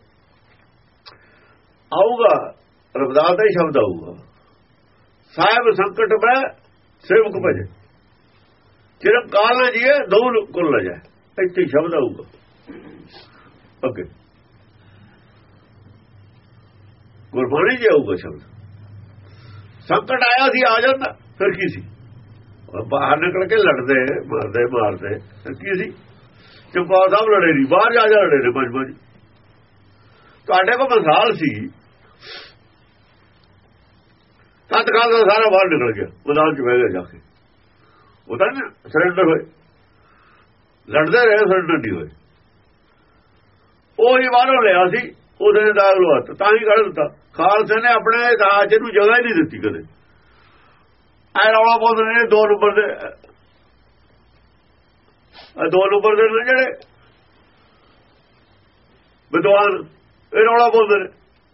ਆਊਗਾ। ਰਬਦਾਸ ਦਾ ਹੀ ਸ਼ਬਦ ਆਊਗਾ। ਸਾਹਿਬ ਸੰਕਟ ਮੈਂ ਸੇਵਕ ਭਜੇ। ਚਿਰ ਕਾਲ ਨਾ ਜੀਏ ਦੋ ਕੁੱਲ ਲੈ ਜਾਏ। ਇੱਥੇ ਹੀ ਸ਼ਬਦ ਆਊਗਾ। ਅੱਗੇ ਗੁਰਬਾਣੀ ਜੀ ਆਊਗਾ ਸ਼ਬਦ। ਸੰਕਟ ਆਇਆ ਸੀ, ਆ ਜਾਂਦਾ, ਫਿਰ ਕੀ ਸੀ? ਬਾਹਰ ਨਿਕਲ ਕੇ ਲੜਦੇ, ਮਾਰਦੇ ਮਾਰਦੇ, ਫਿਰ ਕੀ ਸੀ? ਚੁਪਾਲ ਸਾਹਿਬ ਲੜੇ ਨਹੀਂ, ਬਾਹਰ ਜਾ ਜਾ ਲੜੇ ਨੇ ਪੰਜ ਪੰਜ ਤੁਹਾਡੇ ਕੋਲ ਮਿਸਾਲ ਸੀ ਤਤਕਾਲ ਦਾ ਸਾਰਾ ਬਾਹਰ ਨਿਕਲ ਗਿਆ। ਮੈਦਾਨ ਚ ਬਹਿ ਗਿਆ ਜਾ ਕੇ। ਉਹ ਤਾਂ ਨਾ ਸਰੈਂਡਰ ਹੋਏ। ਲੜਦੇ ਰਹੇ ਸਰੈਂਡਰ ਨਹੀਂ ਹੋਏ। ਉਹ ਹੀ ਬਾਹਰੋਂ ਲਿਆ ਸੀ, ਉਹਦੇ ਦਾਗ ਲਵਾਤ ਤਾਂ ਹੀ ਕੱਢ ਦਿੱਤਾ। ਖਾਲਸੇ ਨੇ ਆਪਣੇ ਰਾਜ ਨੂੰ ਜਗ੍ਹਾ ਹੀ ਨਹੀਂ ਦਿੱਤੀ ਕਦੇ। ਐ ਰੌਲਾ ਪਾਉਂਦੇ ਨੇ ਦੋ ਨੰਬਰ ਦੇ, ਇਹ ਦੋ ਨੰਬਰ ਦੇ ਨੇ ਜਿਹੜੇ ਵਿਦਵਾਨ, ਇਹ ਰੌਲਾ ਬੋਲਦੇ ਨੇ।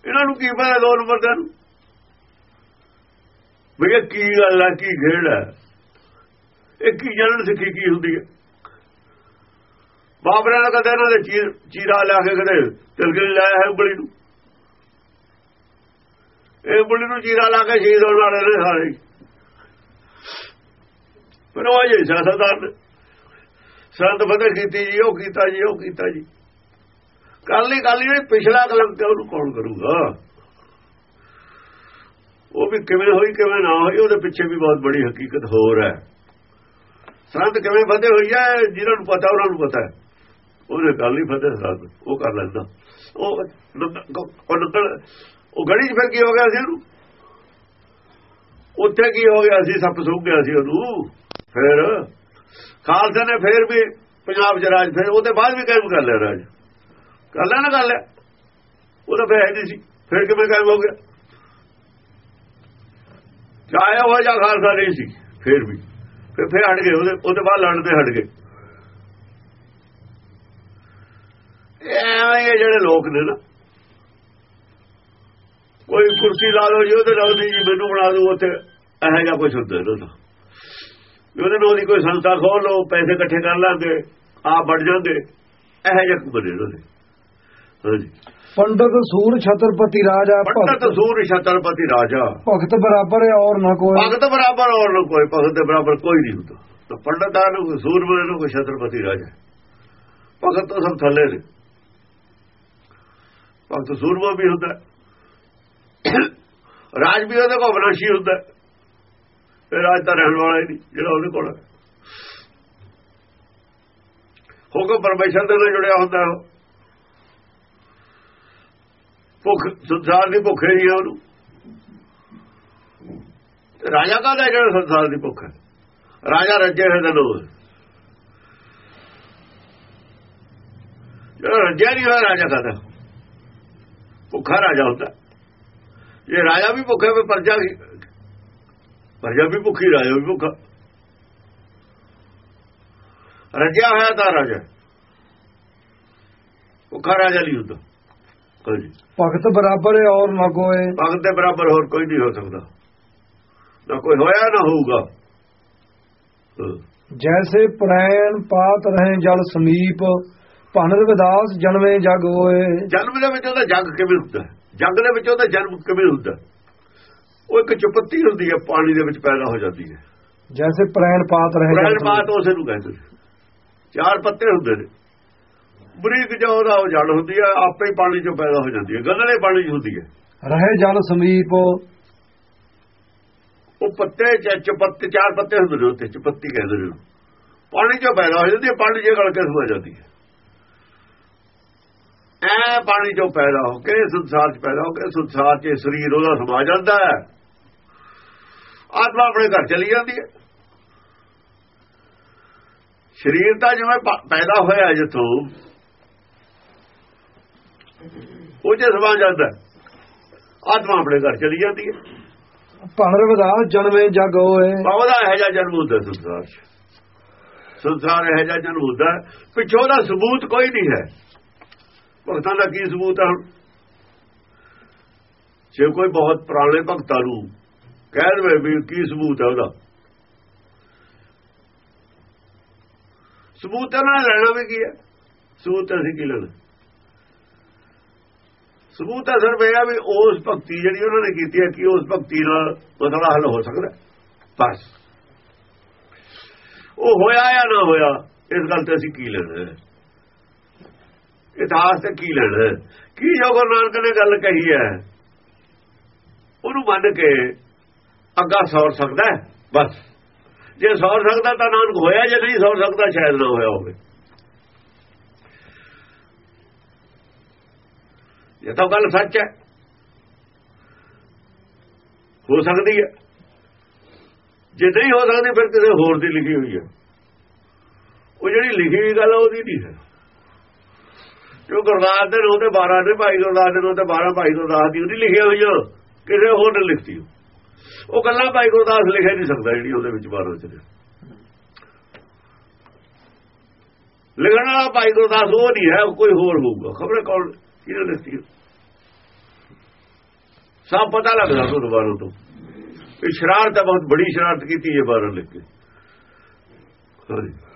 ਇਹਨਾਂ ਨੂੰ ਕੀ ਪਤਾ ਦੋ ਨੰਬਰ ਦੇ ਨੂੰ? ਵੀ ਇਹ ਕੀ ਗੱਲ ਹੈ ਕੀ ਖੇਡ ਹੈ ਇਹ ਕੀ ਜਾਣਨ ਸਿੱਖੀ ਕੀ ਹੁੰਦੀ ਹੈ ਬਾਬਰਾਂ ਨੇ ਕਦੇ ਇਹਨਾਂ ਦੇ ਚੀਰ ਚੀਰਾ ਲਾ ਕੇ ਕਦੇ ਤਿਲਗਿਲ ਲਾਇਆ ਹੈ ਉਂਗਲੀ ਨੂੰ। ਇਹ ਉਂਗਲੀ ਨੂੰ ਚੀਰਾ ਲਾ ਕੇ ਸ਼ਹੀਦ ਹੋਣ ਵਾਲੇ ਨੇ ਸਾਰੇ। ਪਰ ਉਹ ਜੇ ਸਿਆਸਤਦਾਨ ਨੇ। ਸੰਤ ਫਤਿਹ ਕੀਤੀ ਜੀ, ਉਹ ਕੀਤਾ ਜੀ, ਉਹ ਕੀਤਾ ਜੀ। ਕੱਲ ਨਹੀਂ ਕੱਲ ਜਿਹੜੀ ਪਿਛਲਾ ਕਲਮ ਉਹਨੂੰ ਕੌਣ ਕਰੂਗਾ? ਉਹ ਵੀ ਕਿਵੇਂ ਹੋਈ, ਕਿਵੇਂ ਨਾ ਹੋਈ, ਉਹਦੇ ਪਿੱਛੇ ਵੀ ਬਹੁਤ ਬੜੀ ਹਕੀਕਤ ਹੋਰ ਹੈ। ਸੰਤ ਕਿਵੇਂ ਫਤਿਹ ਹੋਈ ਹੈ, ਜਿਹਨਾਂ ਨੂੰ ਪਤਾ, ਉਹਨਾਂ ਨੂੰ ਪਤਾ ਹੈ। ਉਹਨੇ ਗੱਲ ਨਹੀਂ ਫਤਿਹ ਸੰਤ ਉਹ ਕਰ ਲੈਂਦਾ। ਉਹ ਉਹ ਨਿਕਲ ਉਹ ਗੜੀ 'ਚ ਫਿਰ ਕੀ ਹੋ ਗਿਆ ਸੀ ਉਹਨੂੰ? ਉੱਥੇ ਕੀ ਹੋ ਗਿਆ ਸੀ, ਸੱਪ ਸੁੱਕ ਗਿਆ ਸੀ ਉਹਨੂੰ। ਫਿਰ ਖਾਲਸਾ ਨੇ ਫਿਰ ਵੀ ਪੰਜਾਬ 'ਚ ਰਾਜ, ਫਿਰ ਉਹਦੇ ਬਾਅਦ ਵੀ ਕਾਇਮ ਕਰ ਲਿਆ ਰਾਜ। ਕਰ ਲਿਆ ਨਾ ਗੱਲ ਉਹਦਾ ਫਿਰ ਨਹੀਂ ਸੀ। ਫਿਰ ਕਿਵੇਂ ਕਾਇਮ ਹੋ ਗਿਆ? ਚਾਹੇ ਉਹ ਜਾਂ ਖਾਲਸਾ ਨਹੀਂ ਸੀ, ਫਿਰ ਵੀ। ਫਿਰ ਫਿਰ ਹਟ ਗਏ, ਉਹਦੇ ਉਹਦੇ ਬਾਅਦ ਲੜਨ ਤੇ ਹਟ ਗਏ। ਇਹ ਜਿਹੜੇ ਲੋਕ ਨੇ ਨਾ, ਕੋਈ ਕੁਰਸੀ ਲਾ ਲਓ ਜੀ, ਉਹਦੇ ਨਾਲ ਦੀ ਜੀ, ਮੈਨੂੰ ਬਣਾ ਦੂ ਉੱਥੇ। ਇਹੋ ਜਿਹਾ ਕੁਝ ਹੁੰਦਾ ਇਹਨਾਂ ਉਹਦੇ ਨਾਲ ਦੀ ਕੋਈ ਸੰਸਥਾ ਖੋਲ ਲਓ, ਪੈਸੇ ਇਕੱਠੇ ਕਰ ਲਾਂਗੇ, ਆਪ ਵੱਡ ਜਾਂਦੇ। ਇਹੋ ਜਿਹਾ ਬਣੇ ਉਹਦੇ ਹਾਂਜੀ। ਪੰਡਤ ਸੂਰ ਛਤਰਪਤੀ ਰਾਜਾ ਪੰਡਤ ਸੂਰ ਛਤਰਪਤੀ ਰਾਜਾ। ਭਗਤ ਬਰਾਬਰ ਹੈ ਔਰ ਨਾ ਕੋਈ। ਭਗਤ ਬਰਾਬਰ ਔਰ ਨਾ ਕੋਈ ਭਗਤ ਦੇ ਬਰਾਬਰ ਕੋਈ ਨਹੀਂ ਹੁੰਦਾ। ਤਾਂ ਪੰਡਤ ਦਾ ਨੂੰ ਸੂਰਮੇ ਨੂੰ ਕੋਈ ਛਤਰਪਤੀ ਰਾਜਾ ਭਗਤ ਤਾਂ ਸਭ ਥੱਲੇ ਨੇ। ਭਗਤ ਸੂਰਮਾ ਵੀ ਹੁੰਦਾ ਰਾਜ ਵੀ ਉਹਦੇ ਕੋਲ ਵਿਨਾਸ਼ੀ ਹੁੰਦਾ ਫਿਰ ਰਾਜ ਤਾਂ ਰਹਿਣ ਵਾਲਾ ਹੀ ਨਹੀਂ ਜਿਹੜਾ ਉਹਦੇ ਕੋਲ ਹੁਕਮ ਪਰਮੇਸ਼ਰ ਦੇ ਨਾਲ ਜੁੜਿਆ ਹੁੰਦਾ ਉਹ। ਭੁੱਖ, ਸੰਸਾਰ ਦੀ ਭੁੱਖ ਹੈ ਉਹਨੂੰ। ਰਾਜਾ ਕਾਹਦਾ ਜਿਹੜਾ ਸੰਸਾਰ ਦੀ ਭੁੱਖ ਹੈ? ਰਾਜਾ ਰੱਜੇ ਹੋਏ ਦਾ ਲੋਕ। ਜਿਹੜਾ ਰੱਜਿਆ ਨਹੀਂ ਹੋਇਆ, ਰਾਜਾ ਕਾਹਦਾ? ਭੁੱਖਾ ਰਾਜਾ ਹੁੰਦਾ। ਜੇ ਰਾਜਾ ਵੀ ਭੁੱਖਾ ਵੀ ਪਰਜਾ ਵੀ ਪਰਜਾ ਵੀ ਭੁੱਖੀ, ਰਾਜਾ ਵੀ ਭੁੱਖਾ। ਰੱਜਿਆ ਹੋਇਆ ਤਾਂ ਰਾਜਾ। ਭੁੱਖਾ ਰਾਜਾ ਨਹੀਂ ਹੁੰਦਾ। ਭਗਤ ਬਰਾਬਰ ਹੈ ਔਰ ਨਾ ਕੋਈ। ਭਗਤ ਦੇ ਬਰਾਬਰ ਹੋਰ ਕੋਈ ਨਹੀਂ ਹੋ ਸਕਦਾ। ਨਾ ਕੋਈ ਹੋਇਆ ਨਾ ਹੋਊਗਾ। ਜੈਸੇ ਪ੍ਰੈਣ ਪਾਤ ਰਹੇ ਜਲ ਸਮੀਪ ਭਨਰ ਵਿਦਾਸ ਜਨਮੇ ਜਗ ਹੋਏ। ਜਨਮ ਦੇ ਵਿੱਚ ਉਹਦਾ ਜਗ ਕਿਵੇਂ ਹੁੰਦਾ? ਜਗ ਦੇ ਵਿੱਚ ਉਹਦਾ ਜਨਮ ਕਿਵੇਂ ਹੁੰਦਾ? ਉਹ ਇੱਕ ਚੁਪੱਤੀ ਹੁੰਦੀ ਹੈ ਪਾਣੀ ਦੇ ਵਿੱਚ ਪੈਦਾ ਹੋ ਜਾਂਦੀ ਹੈ। ਜੈਸੇ ਪ੍ਰੈਣ ਪਾਤ ਰਹੇ ਪ੍ਰੈਣ ਪਾਤ ਉਸੇ ਨੂੰ ਕਹਿੰਦੇ ਚਾਰ ਪੱਤੇ ਹੁੰਦੇ ਨੇ। ਬਰੀਕ ਜੋ ਉਹਦਾ ਉਹ ਜੜ ਹੁੰਦੀ ਹੈ ਆਪੇ ਹੀ ਪਾਣੀ ਚੋਂ ਪੈਦਾ ਹੋ ਜਾਂਦੀ ਹੈ ਗੰਦਲੇ ਪਾਣੀ 'ਚ ਹੁੰਦੀ ਹੈ ਰਹੇ ਜਲ ਸਮੀਪ। ਉਹ ਪੱਤੇ ਚਪੱਤੇ ਚਾਰ ਪੱਤੇ ਹੁੰਦੇ ਨੇ ਉੱਤੇ ਚਪੱਤੀ ਕਹਿੰਦੇ ਨੇ। ਪਾਣੀ ਚੋਂ ਪੈਦਾ ਹੋ ਜਾਂਦੀ ਹੈ ਪਾਣੀ ਜੇ ਗਲ ਕੇ ਸਮਾ ਜਾਂਦੀ ਹੈ ਐ ਪਾਣੀ ਚੋਂ ਪੈਦਾ ਹੋ ਕੇ ਸੰਸਾਰ 'ਚ ਪੈਦਾ ਹੋ ਕੇ ਸੰਸਾਰ 'ਚ ਸਰੀਰ ਉਹਦਾ ਸਮਾ ਜਾਂਦਾ ਹੈ। ਆਤਮਾ ਆਪਣੇ ਘਰ ਚਲੀ ਜਾਂਦੀ ਹੈ। ਸਰੀਰ ਤਾਂ ਜਿਵੇਂ ਪੈਦਾ ਹੋਇਆ ਜਿੱਥੋਂ ਉਹ ਜੇ ਸਮਾ ਜਾਂਦਾ ਆਤਮਾ ਆਪਣੇ ਘਰ ਚਲੀ ਜਾਂਦੀ ਹੈ। ਭਨਰ ਵਿਦਾਸ ਜਨਮੇ ਜਗ ਹੋਏ ਉਹਦਾ ਇਹ ਜਿਹਾ ਜਨਮ ਹੁੰਦਾ ਸੰਸਾਰ 'ਚ। ਸੰਸਾਰ ਇਹ ਜਿਹਾ ਜਨਮ ਹੁੰਦਾ ਪਿੱਛੋਂ ਦਾ ਸਬੂਤ ਕੋਈ ਨਹੀਂ ਹੈ। ਭਗਤਾਂ ਦਾ ਕੀ ਸਬੂਤ ਹੈ ਜੇ ਕੋਈ ਬਹੁਤ ਪੁਰਾਣੇ ਭਗਤਾਂ ਨੂੰ ਕਹਿ ਦਵੇ ਵੀ ਕੀ ਸਬੂਤ ਹੈ ਉਹਦਾ। ਸਬੂਤ ਨਾਲ ਲੈਣਾ ਵੀ ਕੀ ਹੈ? ਸਬੂਤ ਅਸੀਂ ਕੀ ਲੈਣਾ? ਸਬੂਤ ਹੈ ਸਿਰਫ ਇਹ ਆ ਵੀ ਉਸ ਭਗਤੀ ਜਿਹੜੀ ਉਹਨਾਂ ਨੇ ਕੀਤੀ ਹੈ ਕਿ ਉਸ ਭਗਤੀ ਨਾਲ ਮਸਲਾ ਹੱਲ ਹੋ ਸਕਦਾ ਬਸ। ਉਹ ਹੋਇਆ ਜਾਂ ਨਾ ਹੋਇਆ, ਇਸ ਗੱਲ ਤੇ ਅਸੀਂ ਕੀ ਲੈਣਾ ਇਤਿਹਾਸ ਤੇ ਕੀ ਲੈਣਾ ਕੀ ਜੋ ਗੁਰੂ ਨਾਨਕ ਨੇ ਗੱਲ ਕਹੀ ਹੈ, ਉਹਨੂੰ ਮੰਨ ਕੇ ਅੱਗਾ ਸੌਰ ਸਕਦਾ ਬਸ। ਜੇ ਸੌਰ ਸਕਦਾ ਤਾਂ ਨਾਨਕ ਹੋਇਆ ਜੇ ਨਹੀਂ ਸੌਰ ਸਕਦਾ, ਸ਼ਾਇਦ ਨਾ ਹੋਇਆ ਹੋਵੇ। ਇਹ ਤਾਂ ਗੱਲ ਸੱਚ ਹੈ। ਹੋ ਸਕਦੀ ਹੈ। ਜੇ ਨਹੀਂ ਹੋ ਸਕਦੀ, ਫਿਰ ਕਿਸੇ ਹੋਰ ਦੀ ਲਿਖੀ ਹੋਈ ਹੈ। ਉਹ ਜਿਹੜੀ ਲਿਖੀ ਹੋਈ ਗੱਲ ਉਹਦੀ ਨਹੀਂ ਹੈ। ਜੋ ਗੁਰਦਾਸ ਦੇ ਰੋਹ ਉਹਦੇ 12 ਨੇ, ਭਾਈ ਗੁਰਦਾਸ ਦੇ ਰੋਹ ਤੇ 12 ਭਾਈ ਗੁਰਦਾਸ ਦੀ ਉਹਦੀ ਲਿਖੀ ਹੋਈ ਹੈ ਕਿਸੇ ਹੋਰ ਨੇ ਲਿਖਤੀ ਉਹ ਗੱਲਾਂ ਭਾਈ ਗੁਰਦਾਸ ਲਿਖਿਆ ਨਹੀਂ ਸਕਦਾ, ਜਿਹੜੀ ਉਹਦੇ ਵਿੱਚ 12 ਚ ਲਿਖਣ ਵਾਲਾ ਭਾਈ ਗੁਰਦਾਸ ਉਹ ਨਹੀਂ ਹੈ ਕੋਈ ਹੋਰ ਹੋਊਗਾ। ਖਬਰ ਕੌਣ ਕਿਹਨੇ ਲਿਖਤੀ ਸਭ ਪਤਾ ਲੱਗਦਾ ਤੁਹਾਨੂੰ ਬਾਹਰੋਂ ਤੋਂ। ਇਹ ਸ਼ਰਾਰਤ ਹੈ ਬਹੁਤ ਬੜੀ ਸ਼ਰਾਰਤ ਕੀਤੀ ਹੈ ਬਾਹਰੋਂ ਲਿਖ ਕੇ। ਹਾਂਜੀ